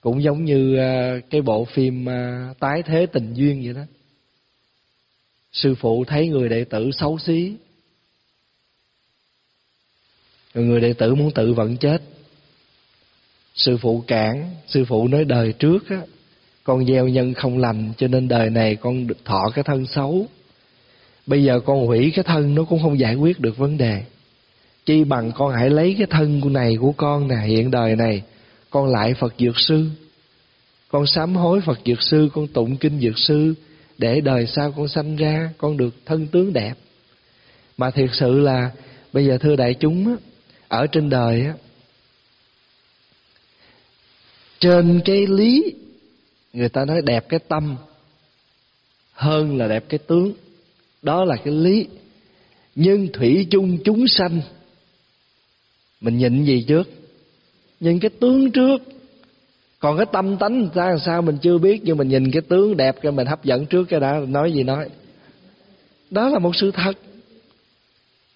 Cũng giống như ờ, cái bộ phim ờ, tái thế tình duyên vậy đó. Sư phụ thấy người đệ tử xấu xí. Rồi người đệ tử muốn tự vận chết. Sư phụ cản, sư phụ nói đời trước á con gieo nhân không lành cho nên đời này con thọ cái thân xấu. Bây giờ con hủy cái thân nó cũng không giải quyết được vấn đề. Chi bằng con hãy lấy cái thân của này của con nè hiện đời này con lại phật dược sư. Con sám hối phật dược sư con tụng kinh dược sư để đời sau con sanh ra con được thân tướng đẹp. Mà thiệt sự là bây giờ thưa đại chúng á, ở trên đời á trên cái lý người ta nói đẹp cái tâm hơn là đẹp cái tướng. Đó là cái lý. Nhưng thủy chung chúng sanh, mình nhịn gì trước? Nhìn cái tướng trước. Còn cái tâm tánh ra làm sao mình chưa biết, nhưng mình nhìn cái tướng đẹp cho mình hấp dẫn trước cái đã, nói gì nói. Đó là một sự thật.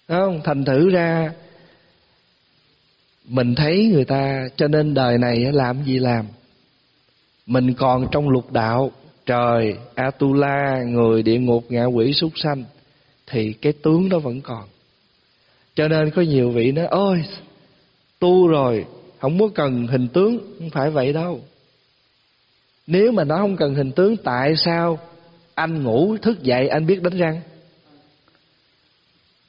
Không? Thành thử ra, mình thấy người ta, cho nên đời này làm gì làm? Mình còn trong lục đạo. Trời, atula, người địa ngục, ngạ quỷ súc sanh, thì cái tướng đó vẫn còn. Cho nên có nhiều vị nói, ôi, tu rồi, không có cần hình tướng, không phải vậy đâu. Nếu mà nó không cần hình tướng, tại sao anh ngủ thức dậy anh biết đánh răng?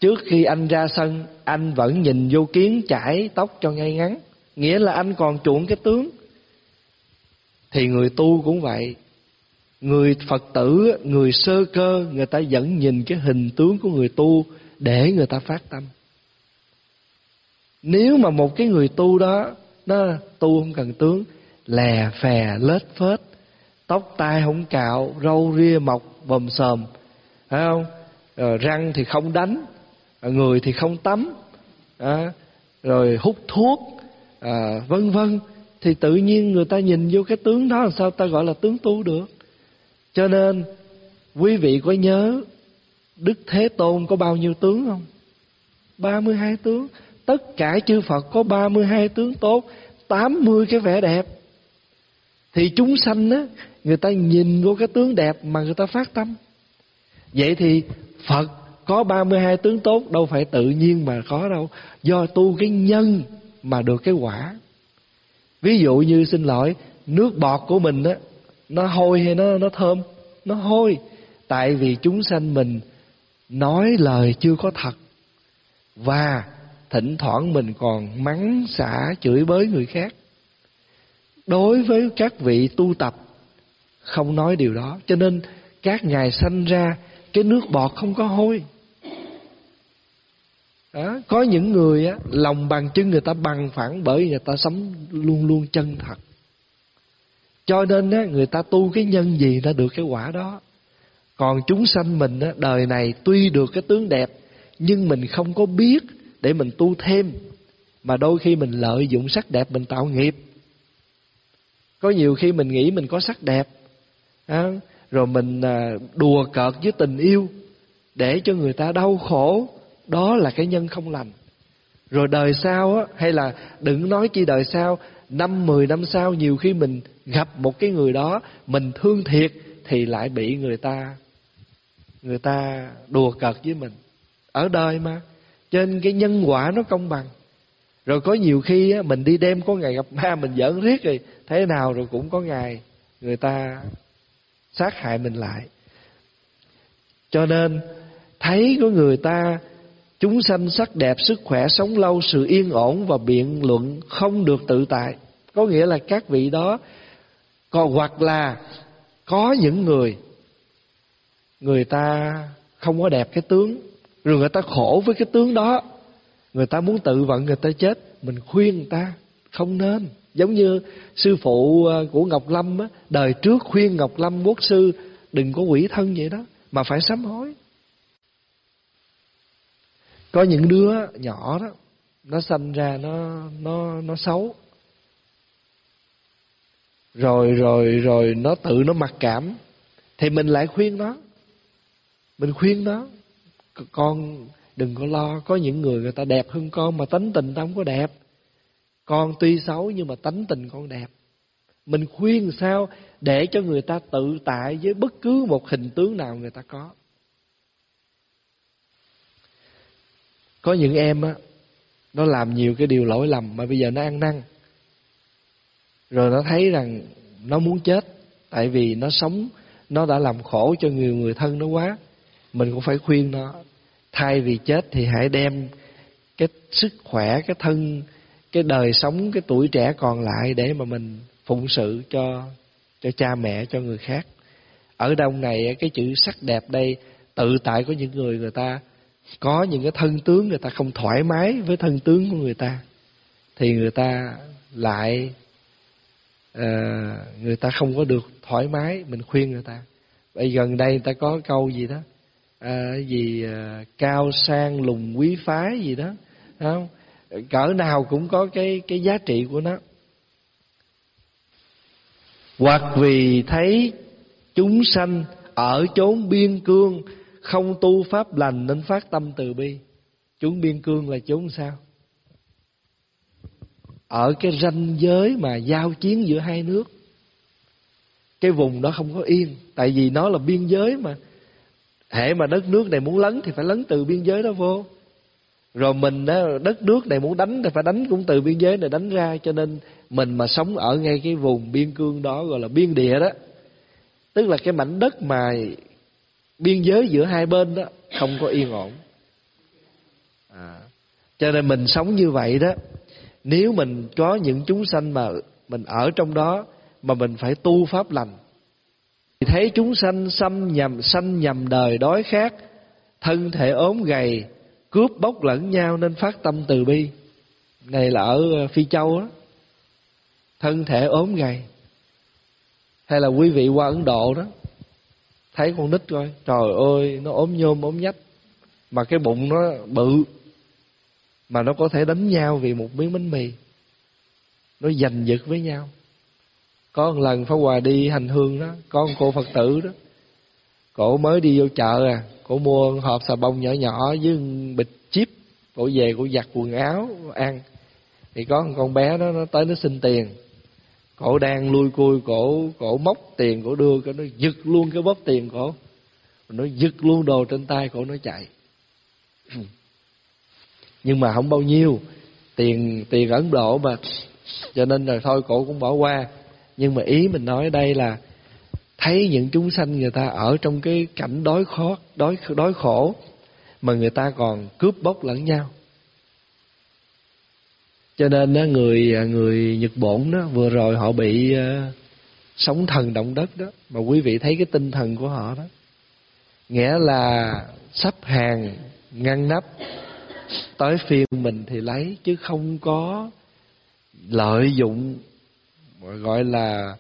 Trước khi anh ra sân, anh vẫn nhìn vô kiến chải tóc cho ngay ngắn. Nghĩa là anh còn chuộng cái tướng thì người tu cũng vậy. Người phật tử người sơ cơ người ta vẫn nhìn cái hình tướng của người tu để người ta phát tâm. Nếu mà một cái người tu đó nó tu không cần tướng lè phè lết phết tóc tai không cạo râu ria mọc bầm sòm phải không? Rồi răng thì không đánh người thì không tắm à, rồi hút thuốc à, vân vân thì tự nhiên người ta nhìn vô cái tướng đó, làm sao ta gọi là tướng tu được? Cho nên, quý vị có nhớ đức thế tôn có bao nhiêu tướng không? 32 tướng. Tất cả chư Phật có 32 tướng tốt 80 cái vẻ đẹp. Thì chúng sanh á, người ta nhìn vô cái tướng đẹp mà người ta phát tâm. Vậy thì Phật có 32 tướng tốt, đâu phải tự nhiên mà có đâu. Do tu cái nhân mà được cái quả ví dụ như, xin lỗi, nước bọt của mình á, nó hôi hay nó nó thơm? Nó hôi. Tại vì chúng sanh mình nói lời chưa có thật. Và thỉnh thoảng mình còn mắng, xả, chửi bới người khác. Đối với các vị tu tập, không nói điều đó. Cho nên các ngài sanh ra, cái nước bọt không có hôi đó. có những người á lòng bằng chân người ta bằng phẳng bởi người ta sống luôn luôn chân thật. Cho nên á người ta tu cái nhân gì ta được cái quả đó. Còn chúng sanh mình á đời này tuy được cái tướng đẹp nhưng mình không có biết để mình tu thêm. Mà đôi khi mình lợi dụng sắc đẹp mình tạo nghiệp. Có nhiều khi mình nghĩ mình có sắc đẹp à, rồi mình à, đùa cợt với tình yêu để cho người ta đau khổ đó là cái nhân không lành. Rồi đời sau á hay là đừng nói chi đời sau năm mười năm sau nhiều khi mình gặp một cái người đó mình thương thiệt thì lại bị người ta người ta đùa cợt với mình. Ở đời mà trên cái nhân quả nó công bằng. Rồi có nhiều khi á, mình đi đêm có ngày gặp ma mình giỡn riết rồi thế nào rồi cũng có ngày người ta sát hại mình lại. Cho nên thấy có người ta chúng sanh sắc đẹp, sức khỏe, sống lâu, sự yên ổn và biện luận không được tự tại. Có nghĩa là các vị đó còn hoặc là có những người người ta không có đẹp cái tướng, rồi người ta khổ với cái tướng đó. Người ta muốn tự vận, người ta chết. Mình khuyên người ta, không nên. Giống như sư phụ ờ, của ngọc lâm á, đời trước khuyên ngọc lâm quốc sư, đừng có quỷ thân vậy đó, mà phải sám hối có những đứa nhỏ đó, nó sanh ra nó nó nó xấu. Rồi rồi rồi nó tự nó mặc cảm. Thì mình lại khuyên nó. Mình khuyên nó con đừng có lo, có những người người ta đẹp hơn con mà tánh tình ta không có đẹp. Con tuy xấu nhưng mà tánh tình con đẹp. Mình khuyên sao để cho người ta tự tại với bất cứ một hình tướng nào người ta có. Có những em á, nó làm nhiều cái điều lỗi lầm mà bây giờ nó ăn năn. Rồi nó thấy rằng nó muốn chết, tại vì nó sống, nó đã làm khổ cho người người thân nó quá. Mình cũng phải khuyên nó, thay vì chết thì hãy đem cái sức khỏe, cái thân, cái đời sống, cái tuổi trẻ còn lại để mà mình phụng sự cho cho cha mẹ, cho người khác. Ở đông này cái chữ sắc đẹp đây, tự tại có những người người ta có những cái thân tướng người ta không thoải mái với thân tướng của người ta thì người ta lại uh, người ta không có được thoải mái. Mình khuyên người ta bây gần đây người ta có câu gì đó à, gì à, cao sang lùng quý phái gì đó không? Cỡ nào cũng có cái cái giá trị của nó. Hoặc vì thấy chúng sanh ở chốn biên cương không tu pháp lành nên phát tâm từ bi. Chúng biên cương là chúng sao? Ở cái ranh giới mà giao chiến giữa hai nước cái vùng đó không có yên. Tại vì nó là biên giới mà. Hệ mà đất nước này muốn lấn thì phải lấn từ biên giới đó vô. Rồi mình đó, đất nước này muốn đánh thì phải đánh cũng từ biên giới này đánh ra. Cho nên mình mà sống ở ngay cái vùng biên cương đó gọi là biên địa đó. Tức là cái mảnh đất mà biên giới giữa hai bên đó không có yên ổn. À, cho nên mình sống như vậy đó nếu mình có những chúng sanh mà mình ở trong đó mà mình phải tu pháp lành thì thấy chúng sanh xâm nhầm sanh nhầm đời đói khát thân thể ốm gầy cướp bóc lẫn nhau nên phát tâm từ bi. Này là ở ờ, phi châu đó thân thể ốm gầy hay là quý vị qua ấn độ đó thấy con nít coi. Trời ơi, nó ốm nhôm, ốm nhách. Mà cái bụng nó bự. Mà nó có thể đánh nhau vì một miếng bánh mì. Nó giành giật với nhau. Có một lần Pháp Hòa đi hành hương đó, có một cô Phật tử đó. Cổ mới đi vô chợ à cổ mua hộp xà bông nhỏ nhỏ với bịch chip. Cổ về cổ giặt quần áo, ăn. Thì có một con bé đó, nó tới nó xin tiền cổ đang lui cui, cổ cổ móc tiền, cổ đưa, cái nó giật luôn cái bóp tiền, cổ. Nó giật luôn đồ trên tay, cổ nó chạy. Nhưng mà không bao nhiêu. Tiền tiền ấn độ mà. Cho nên là thôi, cổ cũng bỏ qua. Nhưng mà ý mình nói đây là thấy những chúng sanh người ta ở trong cái cảnh đói khó, đói đói khổ mà người ta còn cướp bóc lẫn nhau cho nên đó, người à, người Nhật Bản đó vừa rồi họ bị uh, sóng thần động đất đó. Mà quý vị thấy cái tinh thần của họ đó. Nghĩa là sắp hàng ngăn nắp tới phiên mình thì lấy chứ không có lợi dụng gọi là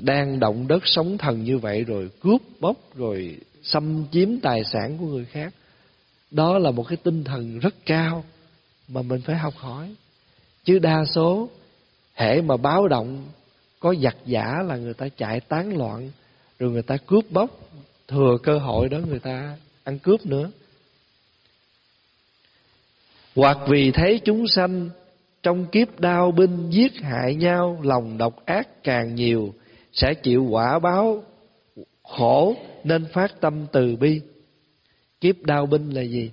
đang động đất sống thần như vậy rồi cướp bóc rồi xâm chiếm tài sản của người khác. Đó là một cái tinh thần rất cao mà mình phải học hỏi chứ đa số hệ mà báo động, có giặc giả là người ta chạy tán loạn, rồi người ta cướp bóc, thừa cơ hội đó người ta ăn cướp nữa. Hoặc vì thấy chúng sanh trong kiếp đao binh giết hại nhau, lòng độc ác càng nhiều, sẽ chịu quả báo khổ nên phát tâm từ bi. Kiếp đao binh là gì?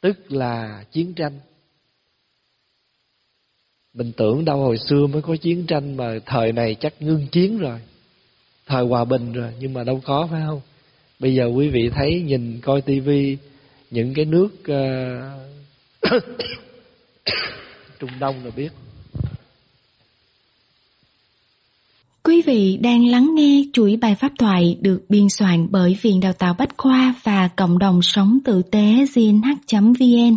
Tức là chiến tranh mình tưởng đâu hồi xưa mới có chiến tranh mà thời này chắc ngưng chiến rồi thời hòa bình rồi nhưng mà đâu có phải không? Bây giờ quý vị thấy nhìn coi tivi những cái nước uh, trung đông là biết. Quý vị đang lắng nghe chuỗi bài pháp thoại được biên soạn bởi Viện Đào tạo Bách Khoa và Cộng đồng Sống Tử tế gnh.vn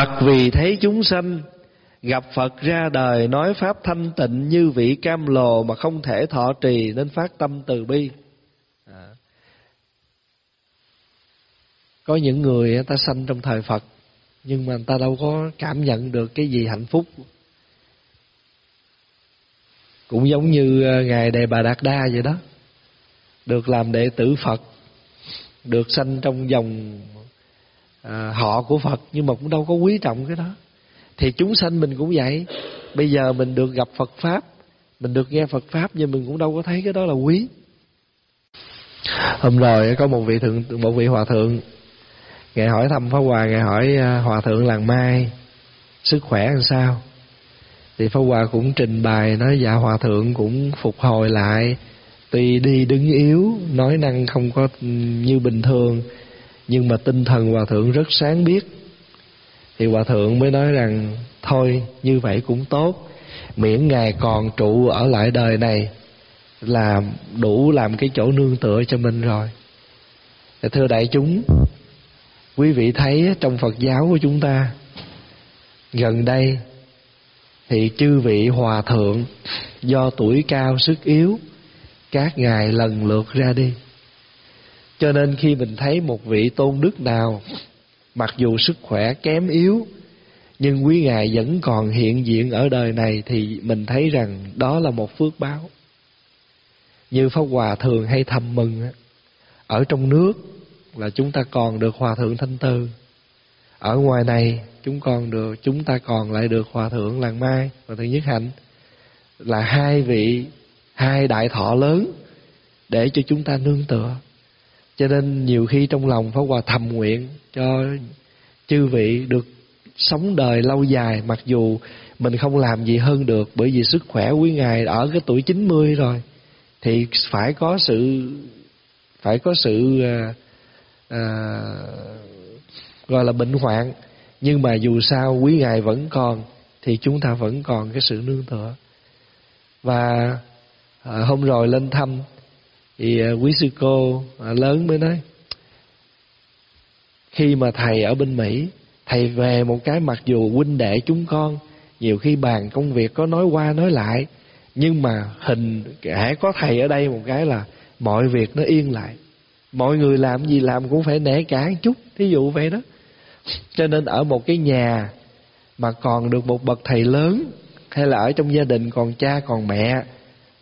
Hoặc vì thấy chúng sanh gặp Phật ra đời nói pháp thanh tịnh như vị cam lồ mà không thể thọ trì nên phát tâm từ bi. À. Có những người ta sanh trong thời Phật nhưng mà người ta đâu có cảm nhận được cái gì hạnh phúc. Cũng giống như à, ngài Đề Bà Đạt Đa vậy đó. Được làm đệ tử Phật, được sanh trong dòng à, họ của Phật nhưng mà cũng đâu có quý trọng cái đó. Thì chúng sanh mình cũng vậy. Bây giờ mình được gặp Phật pháp mình được nghe Phật pháp nhưng mình cũng đâu có thấy cái đó là quý. Hôm rồi có một vị thượng một vị hòa thượng. Ngài hỏi thăm pháp hòa ngài hỏi à, hòa thượng làng mai sức khỏe làm sao? Thì pháp hòa cũng trình bày nói dạ hòa thượng cũng phục hồi lại. Tuy đi đứng yếu nói năng không có như bình thường nhưng mà tinh thần hòa thượng rất sáng biết. Thì hòa thượng mới nói rằng, thôi, như vậy cũng tốt. Miễn ngài còn trụ ở lại đời này là đủ làm cái chỗ nương tựa cho mình rồi. Thưa đại chúng, quý vị thấy trong phật giáo của chúng ta, gần đây thì chư vị hòa thượng do tuổi cao sức yếu, các ngài lần lượt ra đi cho nên khi mình thấy một vị tôn đức nào, mặc dù sức khỏe kém yếu, nhưng quý ngài vẫn còn hiện diện ở đời này, thì mình thấy rằng đó là một phước báo. Như pháp hòa thường hay thầm mừng ở trong nước là chúng ta còn được hòa thượng thanh tư ở ngoài này, chúng còn được, chúng ta còn lại được hòa thượng làng mai và thượng nhất hạnh. Là hai vị, hai đại thọ lớn để cho chúng ta nương tựa cho nên nhiều khi trong lòng Pháp Hòa thầm nguyện cho chư vị được sống đời lâu dài mặc dù mình không làm gì hơn được bởi vì sức khỏe quý ngài ở cái tuổi 90 rồi thì phải có sự phải có sự à, à, gọi là bệnh hoạn. Nhưng mà dù sao quý ngài vẫn còn thì chúng ta vẫn còn cái sự nương tựa. Và à, hôm rồi lên thăm thì à, quý sư cô à, lớn mới nói, khi mà thầy ở bên mỹ, thầy về một cái mặc dù huynh đệ chúng con, nhiều khi bàn công việc có nói qua nói lại, nhưng mà hình hãy có thầy ở đây một cái là mọi việc nó yên lại. Mọi người làm gì làm cũng phải nể cả chút, thí dụ vậy đó. Cho nên ở một cái nhà mà còn được một bậc thầy lớn, hay là ở trong gia đình còn cha còn mẹ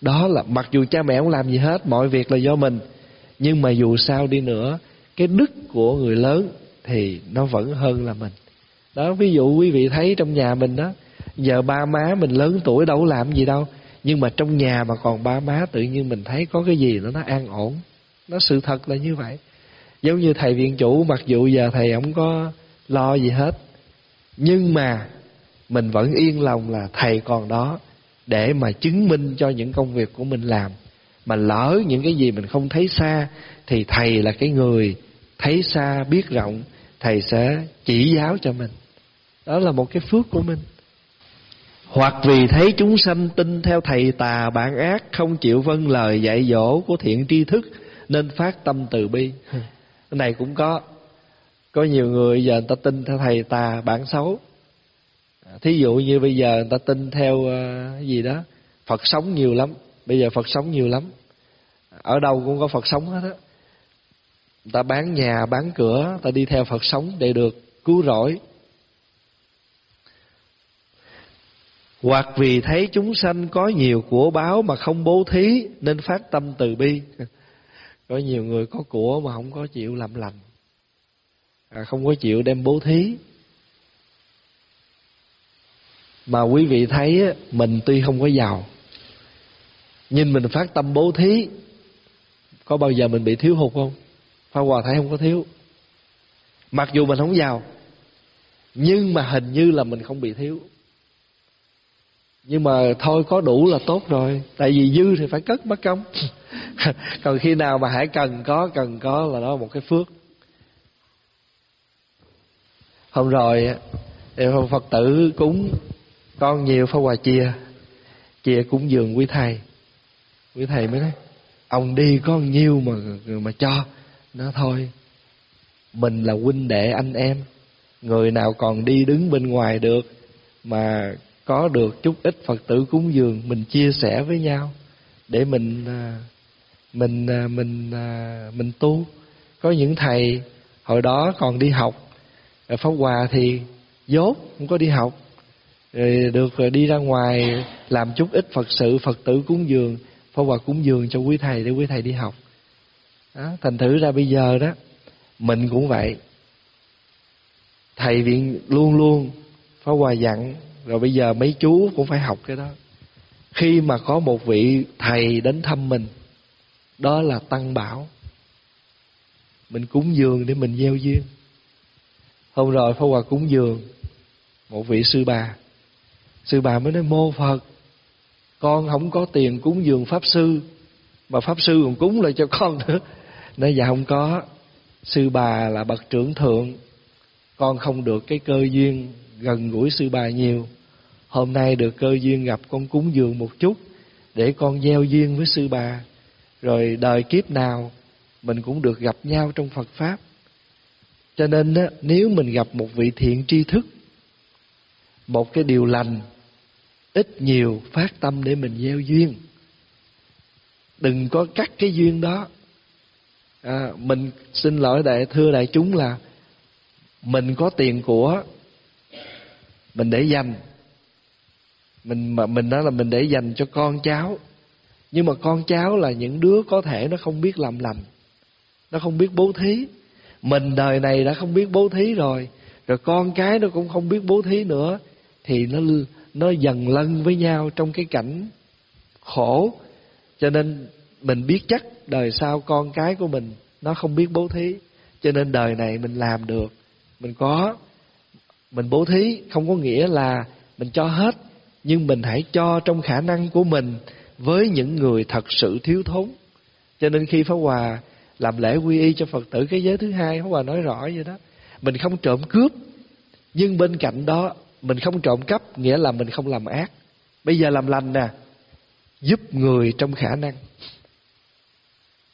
đó là mặc dù cha mẹ không làm gì hết, mọi việc là do mình. Nhưng mà dù sao đi nữa, cái đức của người lớn thì nó vẫn hơn là mình. Đó, ví dụ quý vị thấy trong nhà mình đó, giờ ba má mình lớn tuổi đâu có làm gì đâu. Nhưng mà trong nhà mà còn ba má, tự nhiên mình thấy có cái gì nó nó an ổn. Nó sự thật là như vậy. Giống như thầy viện chủ, mặc dù giờ thầy không có lo gì hết, nhưng mà mình vẫn yên lòng là thầy còn đó để mà chứng minh cho những công việc của mình làm. Mà lỡ những cái gì mình không thấy xa thì thầy là cái người thấy xa biết rộng thầy sẽ chỉ giáo cho mình. Đó là một cái phước của mình. Hoặc vì thấy chúng sanh tin theo thầy tà bản ác không chịu vâng lời dạy dỗ của thiện tri thức nên phát tâm từ bi. Cái này cũng có. Có nhiều người giờ người ta tin theo thầy tà bản xấu thí dụ như bây giờ người ta tin theo ờ, cái gì đó phật sống nhiều lắm bây giờ phật sống nhiều lắm ở đâu cũng có phật sống hết á. Ta bán nhà bán cửa ta đi theo phật sống để được cứu rỗi. Hoặc vì thấy chúng sanh có nhiều của báo mà không bố thí nên phát tâm từ bi. Có nhiều người có của mà không có chịu làm lành. À, không có chịu đem bố thí mà quý vị thấy mình tuy không có giàu nhìn mình phát tâm bố thí, có bao giờ mình bị thiếu hụt không? Pháp Hòa thấy không có thiếu. Mặc dù mình không giàu, Nhưng mà hình như là mình không bị thiếu. Nhưng mà thôi, có đủ là tốt rồi. Tại vì dư thì phải cất mất công. Còn khi nào mà hãy cần có Cần có là đó một cái phước. Hôm rồi Phật tử cúng con nhiều phá quà chia Chia cúng dường quý thầy. Quý thầy mới nói, Ông đi có nhiêu mà mà cho? Nó thôi, Mình là huynh đệ anh em. Người nào còn đi đứng bên ngoài được, Mà có được chút ít Phật tử cúng dường, Mình chia sẻ với nhau Để mình à, mình à, Mình mình mình tu. Có những thầy Hồi đó còn đi học Ở Pháp Hòa thì dốt, Không có đi học rồi được rồi đi ra ngoài làm chút ít Phật sự Phật tử cúng dường Pháp Hòa cúng dường cho quý thầy để quý thầy đi học. Đó, thành thử ra bây giờ đó mình cũng vậy. Thầy viện luôn luôn Pháp Hòa dặn rồi bây giờ mấy chú cũng phải học cái đó. Khi mà có một vị thầy đến thăm mình đó là tăng bảo. Mình cúng dường để mình gieo duyên. Hôm rồi Pháp Hòa cúng dường một vị sư bà sư bà mới nói, mô Phật, con không có tiền cúng dường pháp sư, mà pháp sư còn cúng lại cho con nữa. Nói dạ không có. Sư bà là bậc trưởng thượng, con không được cái cơ duyên gần gũi sư bà nhiều. Hôm nay được cơ duyên gặp con cúng dường một chút, để con gieo duyên với sư bà. Rồi đời kiếp nào, mình cũng được gặp nhau trong Phật pháp. Cho nên nếu mình gặp một vị thiện tri thức, một cái điều lành ít nhiều phát tâm để mình gieo duyên. Đừng có cắt cái duyên đó. À, mình xin lỗi đại thưa đại chúng là mình có tiền của mình để dành. Mình mà mình nói là mình để dành cho con cháu. Nhưng mà con cháu là những đứa có thể nó không biết làm lành nó không biết bố thí. Mình đời này đã không biết bố thí rồi rồi con cái nó cũng không biết bố thí nữa thì nó nó dần lân với nhau trong cái cảnh khổ. Cho nên mình biết chắc đời sau con cái của mình, nó không biết bố thí. Cho nên đời này mình làm được, mình có, mình bố thí. Không có nghĩa là mình cho hết, nhưng mình hãy cho trong khả năng của mình với những người thật sự thiếu thốn. Cho nên khi pháp hòa làm lễ quy y cho phật tử cái giới thứ hai, pháp hòa nói rõ vậy đó. Mình không trộm cướp, nhưng bên cạnh đó mình không trộm cắp nghĩa là mình không làm ác. Bây giờ làm lành nè, giúp người trong khả năng.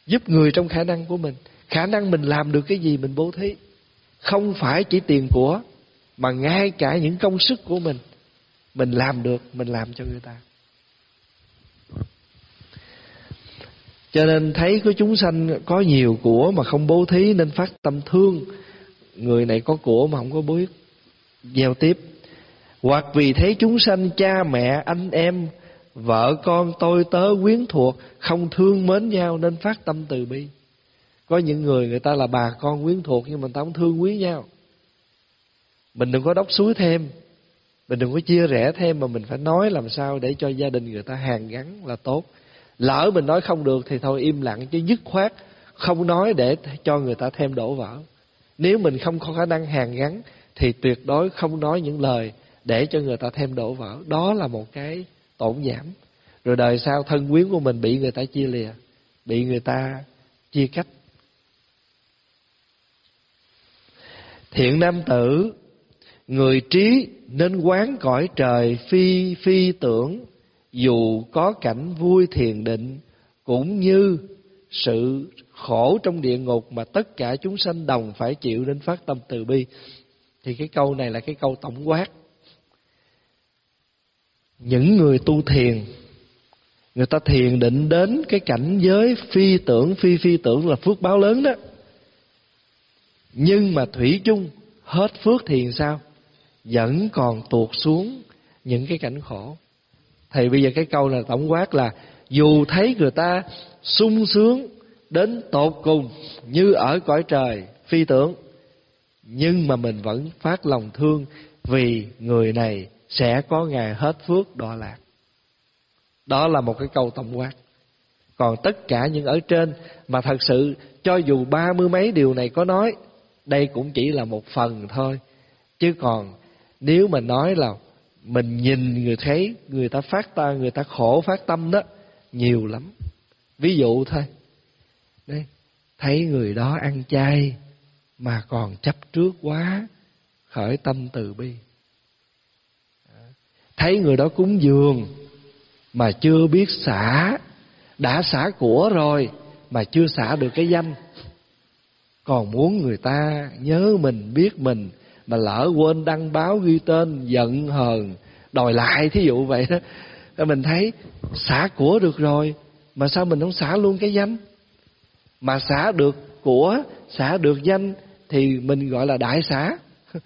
Giúp người trong khả năng của mình. Khả năng mình làm được cái gì mình bố thí. Không phải chỉ tiền của, mà ngay cả những công sức của mình. Mình làm được, mình làm cho người ta. Cho nên thấy có chúng sanh có nhiều của mà không bố thí nên phát tâm thương. Người này có của mà không có biết. Gieo tiếp hoặc vì thấy chúng sanh cha mẹ, anh em, vợ con tôi tớ quyến thuộc, không thương mến nhau nên phát tâm từ bi. Có những người người ta là bà con quyến thuộc nhưng mà người ta không thương quý nhau. Mình đừng có đốc suối thêm. Mình đừng có chia rẽ thêm mà mình phải nói làm sao để cho gia đình người ta hàn gắn là tốt. Lỡ mình nói không được thì thôi im lặng chứ dứt khoát không nói để cho người ta thêm đổ vỡ. Nếu mình không có khả năng hàn gắn thì tuyệt đối không nói những lời để cho người ta thêm đổ vỡ đó là một cái tổn giảm. Rồi đời sau thân quyến của mình bị người ta chia lìa, bị người ta chia cách. Thiện nam tử, người trí nên quán cõi trời phi phi tưởng, dù có cảnh vui thiền định, cũng như sự khổ trong địa ngục mà tất cả chúng sanh đồng phải chịu nên phát tâm từ bi. Thì cái câu này là cái câu tổng quát những người tu thiền, người ta thiền định đến cái cảnh giới phi tưởng, phi phi tưởng là phước báo lớn đó. Nhưng mà thủy chung, hết phước thiền sao? Vẫn còn tuột xuống những cái cảnh khổ. Thì bây giờ cái câu là tổng quát là, dù thấy người ta sung sướng đến tột cùng như ở cõi trời, phi tưởng, nhưng mà mình vẫn phát lòng thương vì người này sẽ có ngày hết phước đọa lạc. Đó là một cái câu tổng quát. Còn tất cả những ở trên mà thật sự cho dù ba mươi mấy điều này có nói, đây cũng chỉ là một phần thôi. Chứ còn nếu mà nói là mình nhìn người thấy, người ta phát ta, người ta khổ phát tâm đó, nhiều lắm. Ví dụ thôi. Đây thấy người đó ăn chay mà còn chấp trước quá, khởi tâm từ bi thấy người đó cúng dường mà chưa biết xả, đã xả của rồi mà chưa xả được cái danh. Còn muốn người ta nhớ mình, biết mình mà lỡ quên đăng báo ghi tên, giận hờn, đòi lại, thí dụ vậy đó. Mình thấy xả của được rồi, mà sao mình không xả luôn cái danh? Mà xả được của, xả được danh thì mình gọi là đại xả.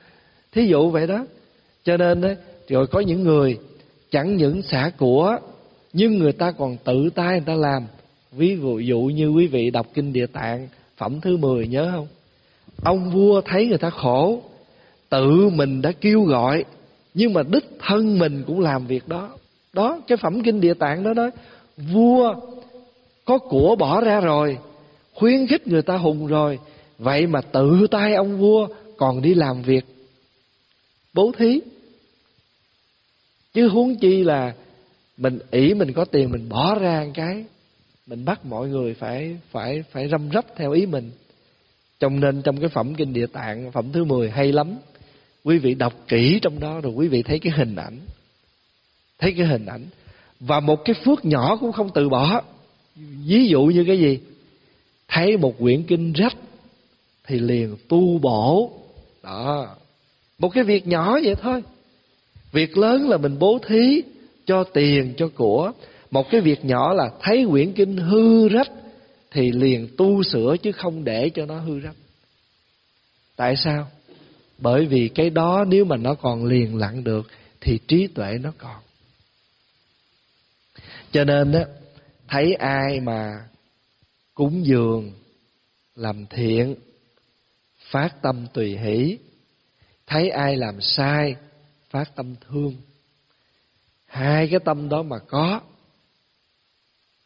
Thí dụ vậy đó. Cho nên rồi có những người chẳng những xả của nhưng người ta còn tự tay người ta làm. Ví dụ, dụ như quý vị đọc kinh địa tạng phẩm thứ 10 nhớ không? Ông vua thấy người ta khổ tự mình đã kêu gọi nhưng mà đích thân mình cũng làm việc đó. Đó cái phẩm kinh địa tạng đó đó vua có của bỏ ra rồi khuyến khích người ta hùng rồi. Vậy mà tự tay ông vua còn đi làm việc. Bố thí chứ huống chi là mình ỷ mình có tiền mình bỏ ra một cái, mình bắt mọi người phải phải phải răm rắp theo ý mình. Cho nên trong cái phẩm kinh địa tạng, phẩm thứ 10 hay lắm. Quý vị đọc kỹ trong đó rồi quý vị thấy cái hình ảnh. Thấy cái hình ảnh. Và một cái phước nhỏ cũng không từ bỏ. Ví dụ như cái gì? Thấy một quyển kinh rách thì liền tu bổ. Đó. Một cái việc nhỏ vậy thôi việc lớn là mình bố thí, cho tiền, cho của. Một cái việc nhỏ là thấy quyển kinh hư rách thì liền tu sửa chứ không để cho nó hư rách. Tại sao? Bởi vì cái đó nếu mà nó còn liền lặng được thì trí tuệ nó còn. Cho nên đó thấy ai mà cúng dường, làm thiện, phát tâm tùy hỷ, thấy ai làm sai phát tâm thương. Hai cái tâm đó mà có,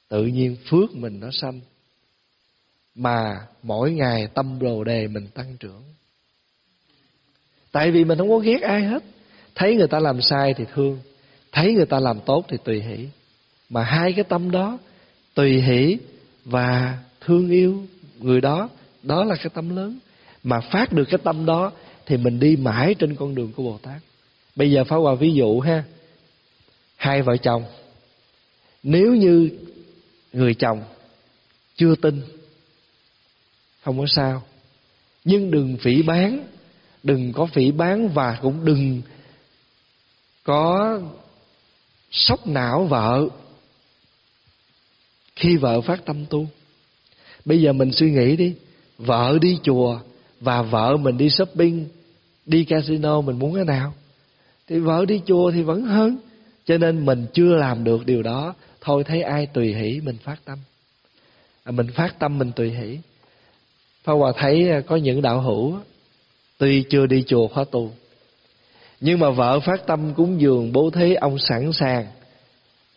tự nhiên phước mình nó sanh. Mà mỗi ngày tâm bồ đề mình tăng trưởng. Tại vì mình không có ghét ai hết. Thấy người ta làm sai thì thương, thấy người ta làm tốt thì tùy hỷ. Mà hai cái tâm đó, tùy hỷ và thương yêu người đó đó là cái tâm lớn. Mà phát được cái tâm đó thì mình đi mãi trên con đường của bồ tát bây giờ Pháp hòa ví dụ ha. Hai vợ chồng. Nếu như người chồng chưa tin, không có sao. Nhưng đừng phỉ bán, đừng có phỉ bán và cũng đừng có sốc não vợ. Khi vợ phát tâm tu, bây giờ mình suy nghĩ đi. Vợ đi chùa và vợ mình đi shopping, đi casino mình muốn cái nào? Thì vợ đi chùa thì vẫn hơn. Cho nên mình chưa làm được điều đó. Thôi thấy ai tùy hỷ mình phát tâm. À, mình phát tâm mình tùy hỷ. Pháp Hòa thấy à, có những đạo hữu tuy chưa đi chùa khóa tu nhưng mà vợ phát tâm cúng dường bố thí ông sẵn sàng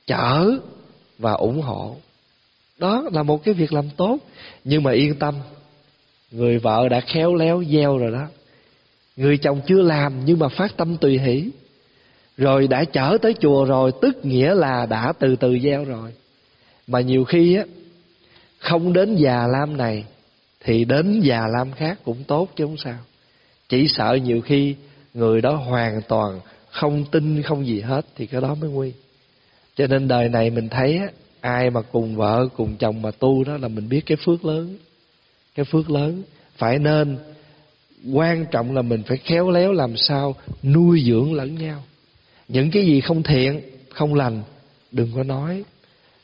chở và ủng hộ. Đó là một cái việc làm tốt nhưng mà yên tâm người vợ đã khéo léo gieo rồi đó. Người chồng chưa làm nhưng mà phát tâm tùy hỷ rồi đã chở tới chùa rồi, tức nghĩa là đã từ từ gieo rồi. Mà nhiều khi á, không đến già lam này, thì đến già lam khác cũng tốt chứ không sao. Chỉ sợ nhiều khi người đó hoàn toàn không tin không gì hết thì cái đó mới nguy. Cho nên đời này mình thấy á, ai mà cùng vợ, cùng chồng mà tu đó là mình biết cái phước lớn. Cái phước lớn. Phải nên quan trọng là mình phải khéo léo làm sao nuôi dưỡng lẫn nhau những cái gì không thiện không lành đừng có nói.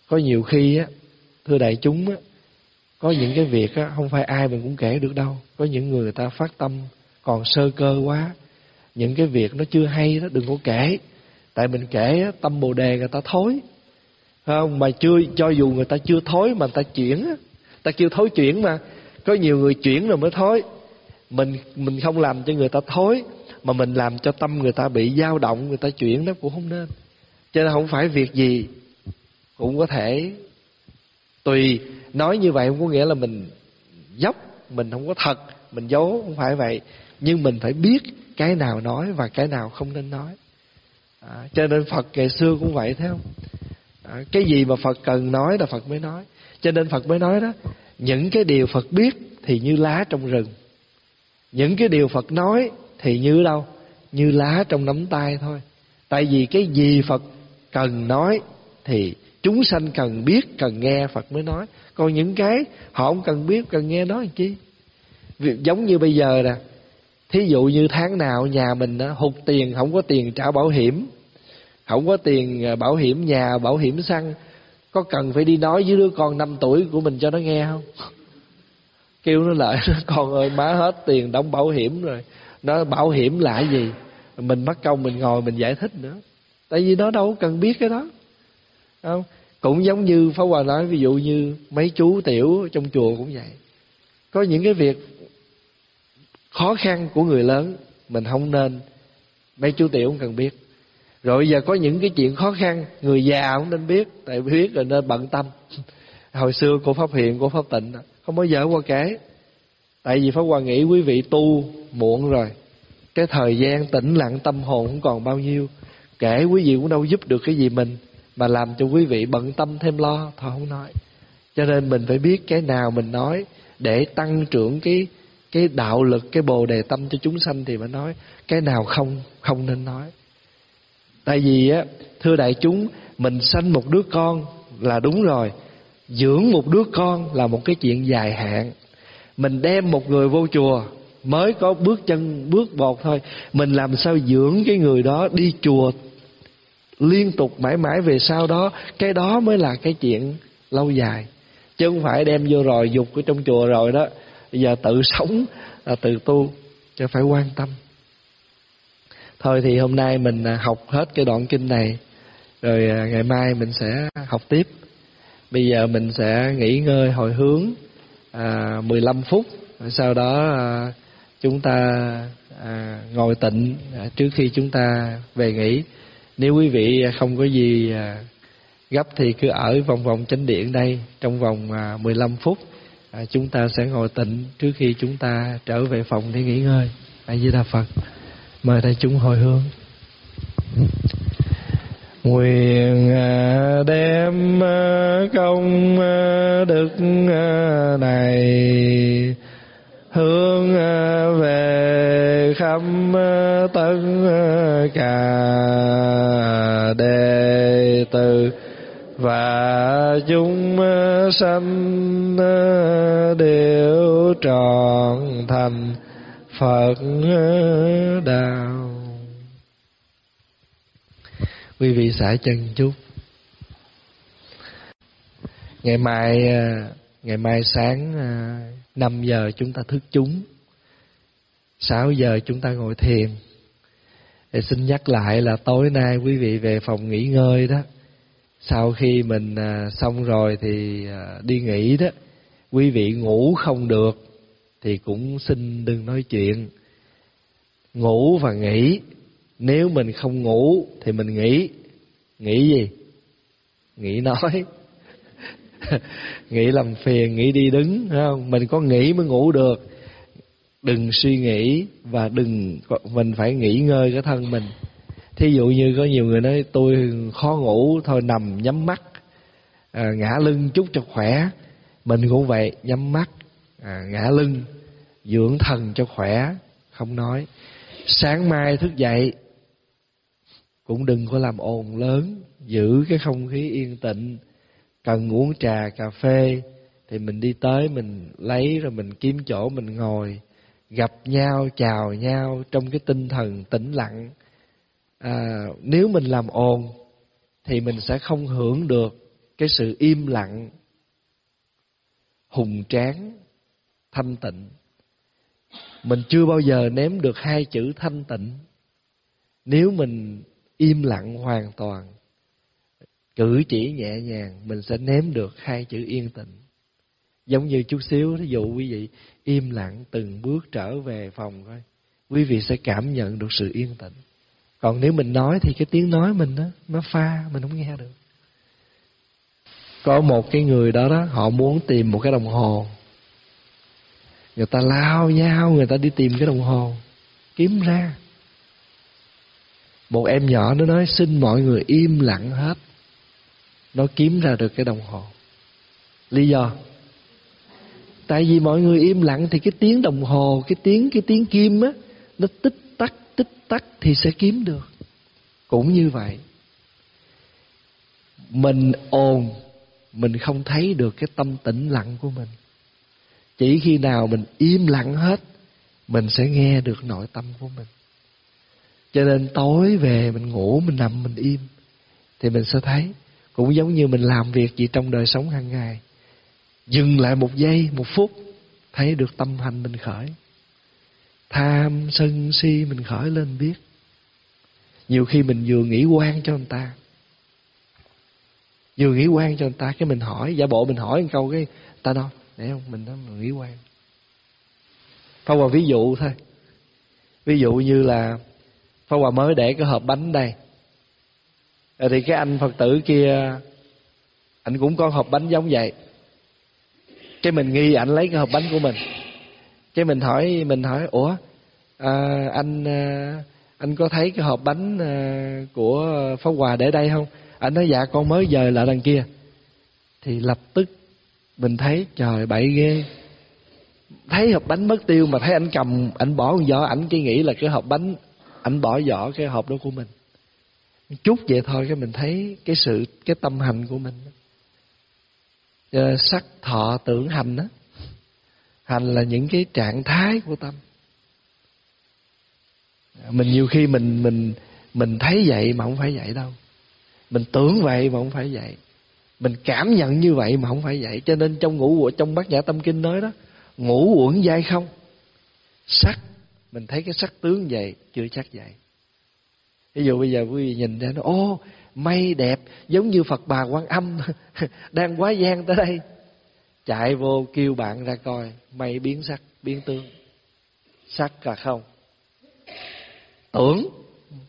Có nhiều khi á thưa đại chúng á có những cái việc á không phải ai mình cũng kể được đâu. Có những người người ta phát tâm còn sơ cơ quá. Những cái việc nó chưa hay đó đừng có kể. Tại mình kể á, tâm bồ đề người ta thối. Không? Mà chưa cho dù người ta chưa thối mà người ta chuyển á. Ta kêu thối chuyển mà. Có nhiều người chuyển rồi mới thối. Mình mình không làm cho người ta thối mà mình làm cho tâm người ta bị dao động người ta chuyển nó cũng không nên. Cho nên không phải việc gì cũng có thể tùy. Nói như vậy không có nghĩa là mình dốc mình không có thật mình giấu không phải vậy. Nhưng mình phải biết cái nào nói và cái nào không nên nói. À, cho nên phật ngày xưa cũng vậy thấy không? À, cái gì mà phật cần nói là phật mới nói. Cho nên phật mới nói đó những cái điều phật biết thì như lá trong rừng. Những cái điều phật nói thì như đâu? Như lá trong nắm tay thôi. Tại vì cái gì phật cần nói thì chúng sanh cần biết, cần nghe phật mới nói. Còn những cái họ không cần biết, cần nghe nói chi? Việc giống như bây giờ nè, thí dụ như tháng nào nhà mình hụt tiền không có tiền trả bảo hiểm, không có tiền à, bảo hiểm nhà, bảo hiểm xăng, có cần phải đi nói với đứa con 5 tuổi của mình cho nó nghe không? Kêu nó lại con ơi, má hết tiền đóng bảo hiểm rồi nó bảo hiểm là gì? Mình mất công mình ngồi, mình giải thích nữa. Tại vì nó đâu cần biết cái đó. Không? Cũng giống như phó Hòa nói, ví dụ như mấy chú tiểu trong chùa cũng vậy. Có những cái việc khó khăn của người lớn, mình không nên. Mấy chú tiểu cũng cần biết. Rồi giờ có những cái chuyện khó khăn, người già cũng nên biết, tại biết rồi nên bận tâm. Hồi xưa cô pháp hiện cô pháp tịnh, không bao giờ qua kể tại vì pháp hòa nghĩ quý vị tu muộn rồi. Cái thời gian tĩnh lặng tâm hồn cũng còn bao nhiêu. Kể quý vị cũng đâu giúp được cái gì mình, mà làm cho quý vị bận tâm thêm lo, thôi không nói. Cho nên mình phải biết cái nào mình nói để tăng trưởng cái cái đạo lực, cái bồ đề tâm cho chúng sanh thì mới nói. Cái nào không không nên nói. Tại vì á, thưa đại chúng, mình sanh một đứa con là đúng rồi. Dưỡng một đứa con là một cái chuyện dài hạn mình đem một người vô chùa mới có bước chân, bước bột thôi. Mình làm sao dưỡng cái người đó đi chùa liên tục mãi mãi về sau đó. Cái đó mới là cái chuyện lâu dài. Chứ không phải đem vô rồi, dục ở trong chùa rồi đó. Bây giờ tự sống là tự tu, cho phải quan tâm. Thôi thì hôm nay mình à, học hết cái đoạn kinh này. Rồi à, ngày mai mình sẽ học tiếp. Bây giờ mình sẽ nghỉ ngơi hồi hướng à, 15 phút. Sau đó à, chúng ta à, ngồi tịnh à, trước khi chúng ta về nghỉ. Nếu quý vị không có gì à, gấp thì cứ ở vòng vòng chánh điện đây trong vòng à, 15 phút. À, chúng ta sẽ ngồi tịnh trước khi chúng ta trở về phòng để nghỉ ngơi. A di đà phật mời đại chúng hồi hướng nguyện à, đem à, công à, đức này hướng về khắp tất cả đệ tử và chúng sanh đều trọn thành Phật đạo quý vị xả chân chút. Ngày mai à, ngày mai sáng à, 5 giờ chúng ta thức chúng. 6 giờ chúng ta ngồi thiền. Để xin nhắc lại là tối nay quý vị về phòng nghỉ ngơi đó. Sau khi mình à, xong rồi thì đi nghỉ đó, quý vị ngủ không được thì cũng xin đừng nói chuyện. Ngủ và nghỉ nếu mình không ngủ thì mình nghĩ nghĩ gì? Nghĩ nói. Nghĩ làm phiền nghĩ đi đứng không? Mình có nghĩ mới ngủ được. Đừng suy nghĩ và đừng mình phải nghỉ ngơi cái thân mình. Thí dụ như có nhiều người nói tôi khó ngủ thôi nằm nhắm mắt à, ngã lưng chút cho khỏe. Mình cũng vậy nhắm mắt à, ngã lưng dưỡng thần cho khỏe không nói. Sáng mai thức dậy cũng đừng có làm ồn lớn giữ cái không khí yên tĩnh. Cần uống trà cà phê thì mình đi tới mình lấy rồi mình kiếm chỗ mình ngồi gặp nhau chào nhau trong cái tinh thần tĩnh lặng. À, nếu mình làm ồn thì mình sẽ không hưởng được cái sự im lặng hùng tráng thanh tịnh. Mình chưa bao giờ nếm được hai chữ thanh tịnh. Nếu mình im lặng hoàn toàn. Cử chỉ nhẹ nhàng, mình sẽ nếm được hai chữ yên tĩnh. Giống như chút xíu ví dụ quý vị im lặng từng bước trở về phòng coi quý vị sẽ cảm nhận được sự yên tĩnh. Còn nếu mình nói thì cái tiếng nói mình đó, nó pha, mình không nghe được. Có một cái người đó đó, họ muốn tìm một cái đồng hồ. Người ta lao nhau, người ta đi tìm cái đồng hồ, kiếm ra một em nhỏ nó nói, xin mọi người im lặng hết. Nó kiếm ra được cái đồng hồ. Lý do? Tại vì mọi người im lặng thì cái tiếng đồng hồ, cái tiếng cái tiếng kim á, nó tích tắc tích tắc thì sẽ kiếm được. Cũng như vậy, mình ồn, mình không thấy được cái tâm tĩnh lặng của mình. Chỉ khi nào mình im lặng hết, mình sẽ nghe được nội tâm của mình cho nên tối về mình ngủ, mình nằm, mình im, thì mình sẽ thấy cũng giống như mình làm việc gì trong đời sống hàng ngày. Dừng lại một giây, một phút, thấy được tâm hành mình khởi. Tham sân si mình khởi lên biết. Nhiều khi mình vừa nghĩ quan cho người ta, vừa nghĩ quan cho người ta, cái mình hỏi, giả bộ mình hỏi một câu cái ta đâu để không? Mình nói, mình nghĩ quan. Phong vào ví dụ thôi. Ví dụ như là Pháp Hòa mới để cái hộp bánh đây. Rồi thì cái anh Phật tử kia anh cũng có hộp bánh giống vậy. Cái mình nghi anh lấy cái hộp bánh của mình. Cái mình hỏi mình hỏi ủa à, anh à, anh có thấy cái hộp bánh à, của pháp hòa để đây không? Anh nói dạ con mới dời lại đằng kia. Thì lập tức mình thấy trời bậy ghê. Thấy hộp bánh mất tiêu mà thấy anh cầm anh bỏ con giỏ ảnh cứ nghĩ là cái hộp bánh anh bỏ vỏ cái hộp đó của mình. Chút vậy thôi cái mình thấy cái sự, cái tâm hành của mình. Ờ, sắc thọ tưởng hành đó hành là những cái trạng thái của tâm. Mình nhiều khi mình mình mình thấy vậy mà không phải vậy đâu. Mình tưởng vậy mà không phải vậy. Mình cảm nhận như vậy mà không phải vậy. Cho nên trong ngũ, trong bát nhã tâm kinh nói đó, ngũ uẩn dai không? Sắc mình thấy cái sắc tướng vậy, chưa chắc vậy. Ví dụ bây giờ quý vị nhìn ra nó, ô, mây đẹp, giống như Phật bà Quan Âm, đang quá gian tới đây. Chạy vô kêu bạn ra coi, mây biến sắc, biến tướng. Sắc là không. Tưởng.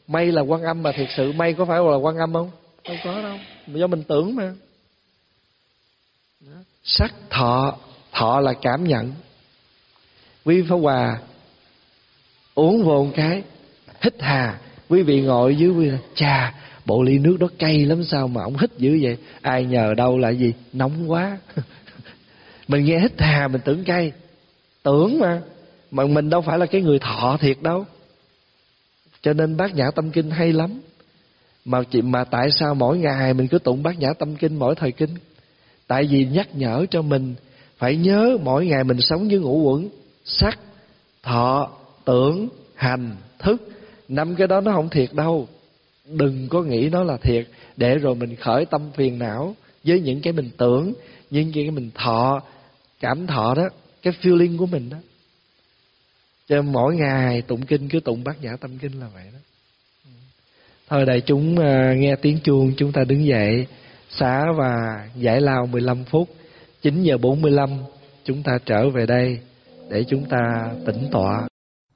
Mây là quan âm mà thiệt sự, mây có phải là quan âm không? Không có đâu do mình tưởng mà. Sắc thọ thọ là cảm nhận. Quý pháp hòa uống vô một cái, hít hà. Quý vị ngồi dưới quý vị chà bộ ly nước đó cay lắm sao mà ông hít dữ vậy? Ai nhờ đâu là gì? Nóng quá. Mình nghe hít hà, mình tưởng cay. Tưởng mà mà mình đâu phải là cái người thọ thiệt đâu. Cho nên bác nhã tâm kinh hay lắm. Mà chị, mà tại sao mỗi ngày mình cứ tụng bát nhã tâm kinh mỗi thời kinh? Tại vì nhắc nhở cho mình, phải nhớ mỗi ngày mình sống với ngũ quẩn, sắc, thọ tưởng, hành, thức. Năm cái đó nó không thiệt đâu. Đừng có nghĩ nó là thiệt. Để rồi mình khởi tâm phiền não với những cái mình tưởng, những cái mình thọ, cảm thọ đó, cái feeling của mình đó. Cho mỗi ngày tụng kinh, cứ tụng bát nhã tâm kinh là vậy đó. Thôi đại chúng à, nghe tiếng chuông, chúng ta đứng dậy, xá và giải lao 15 phút. 9 giờ 45 chúng ta trở về đây để chúng ta tĩnh tọa.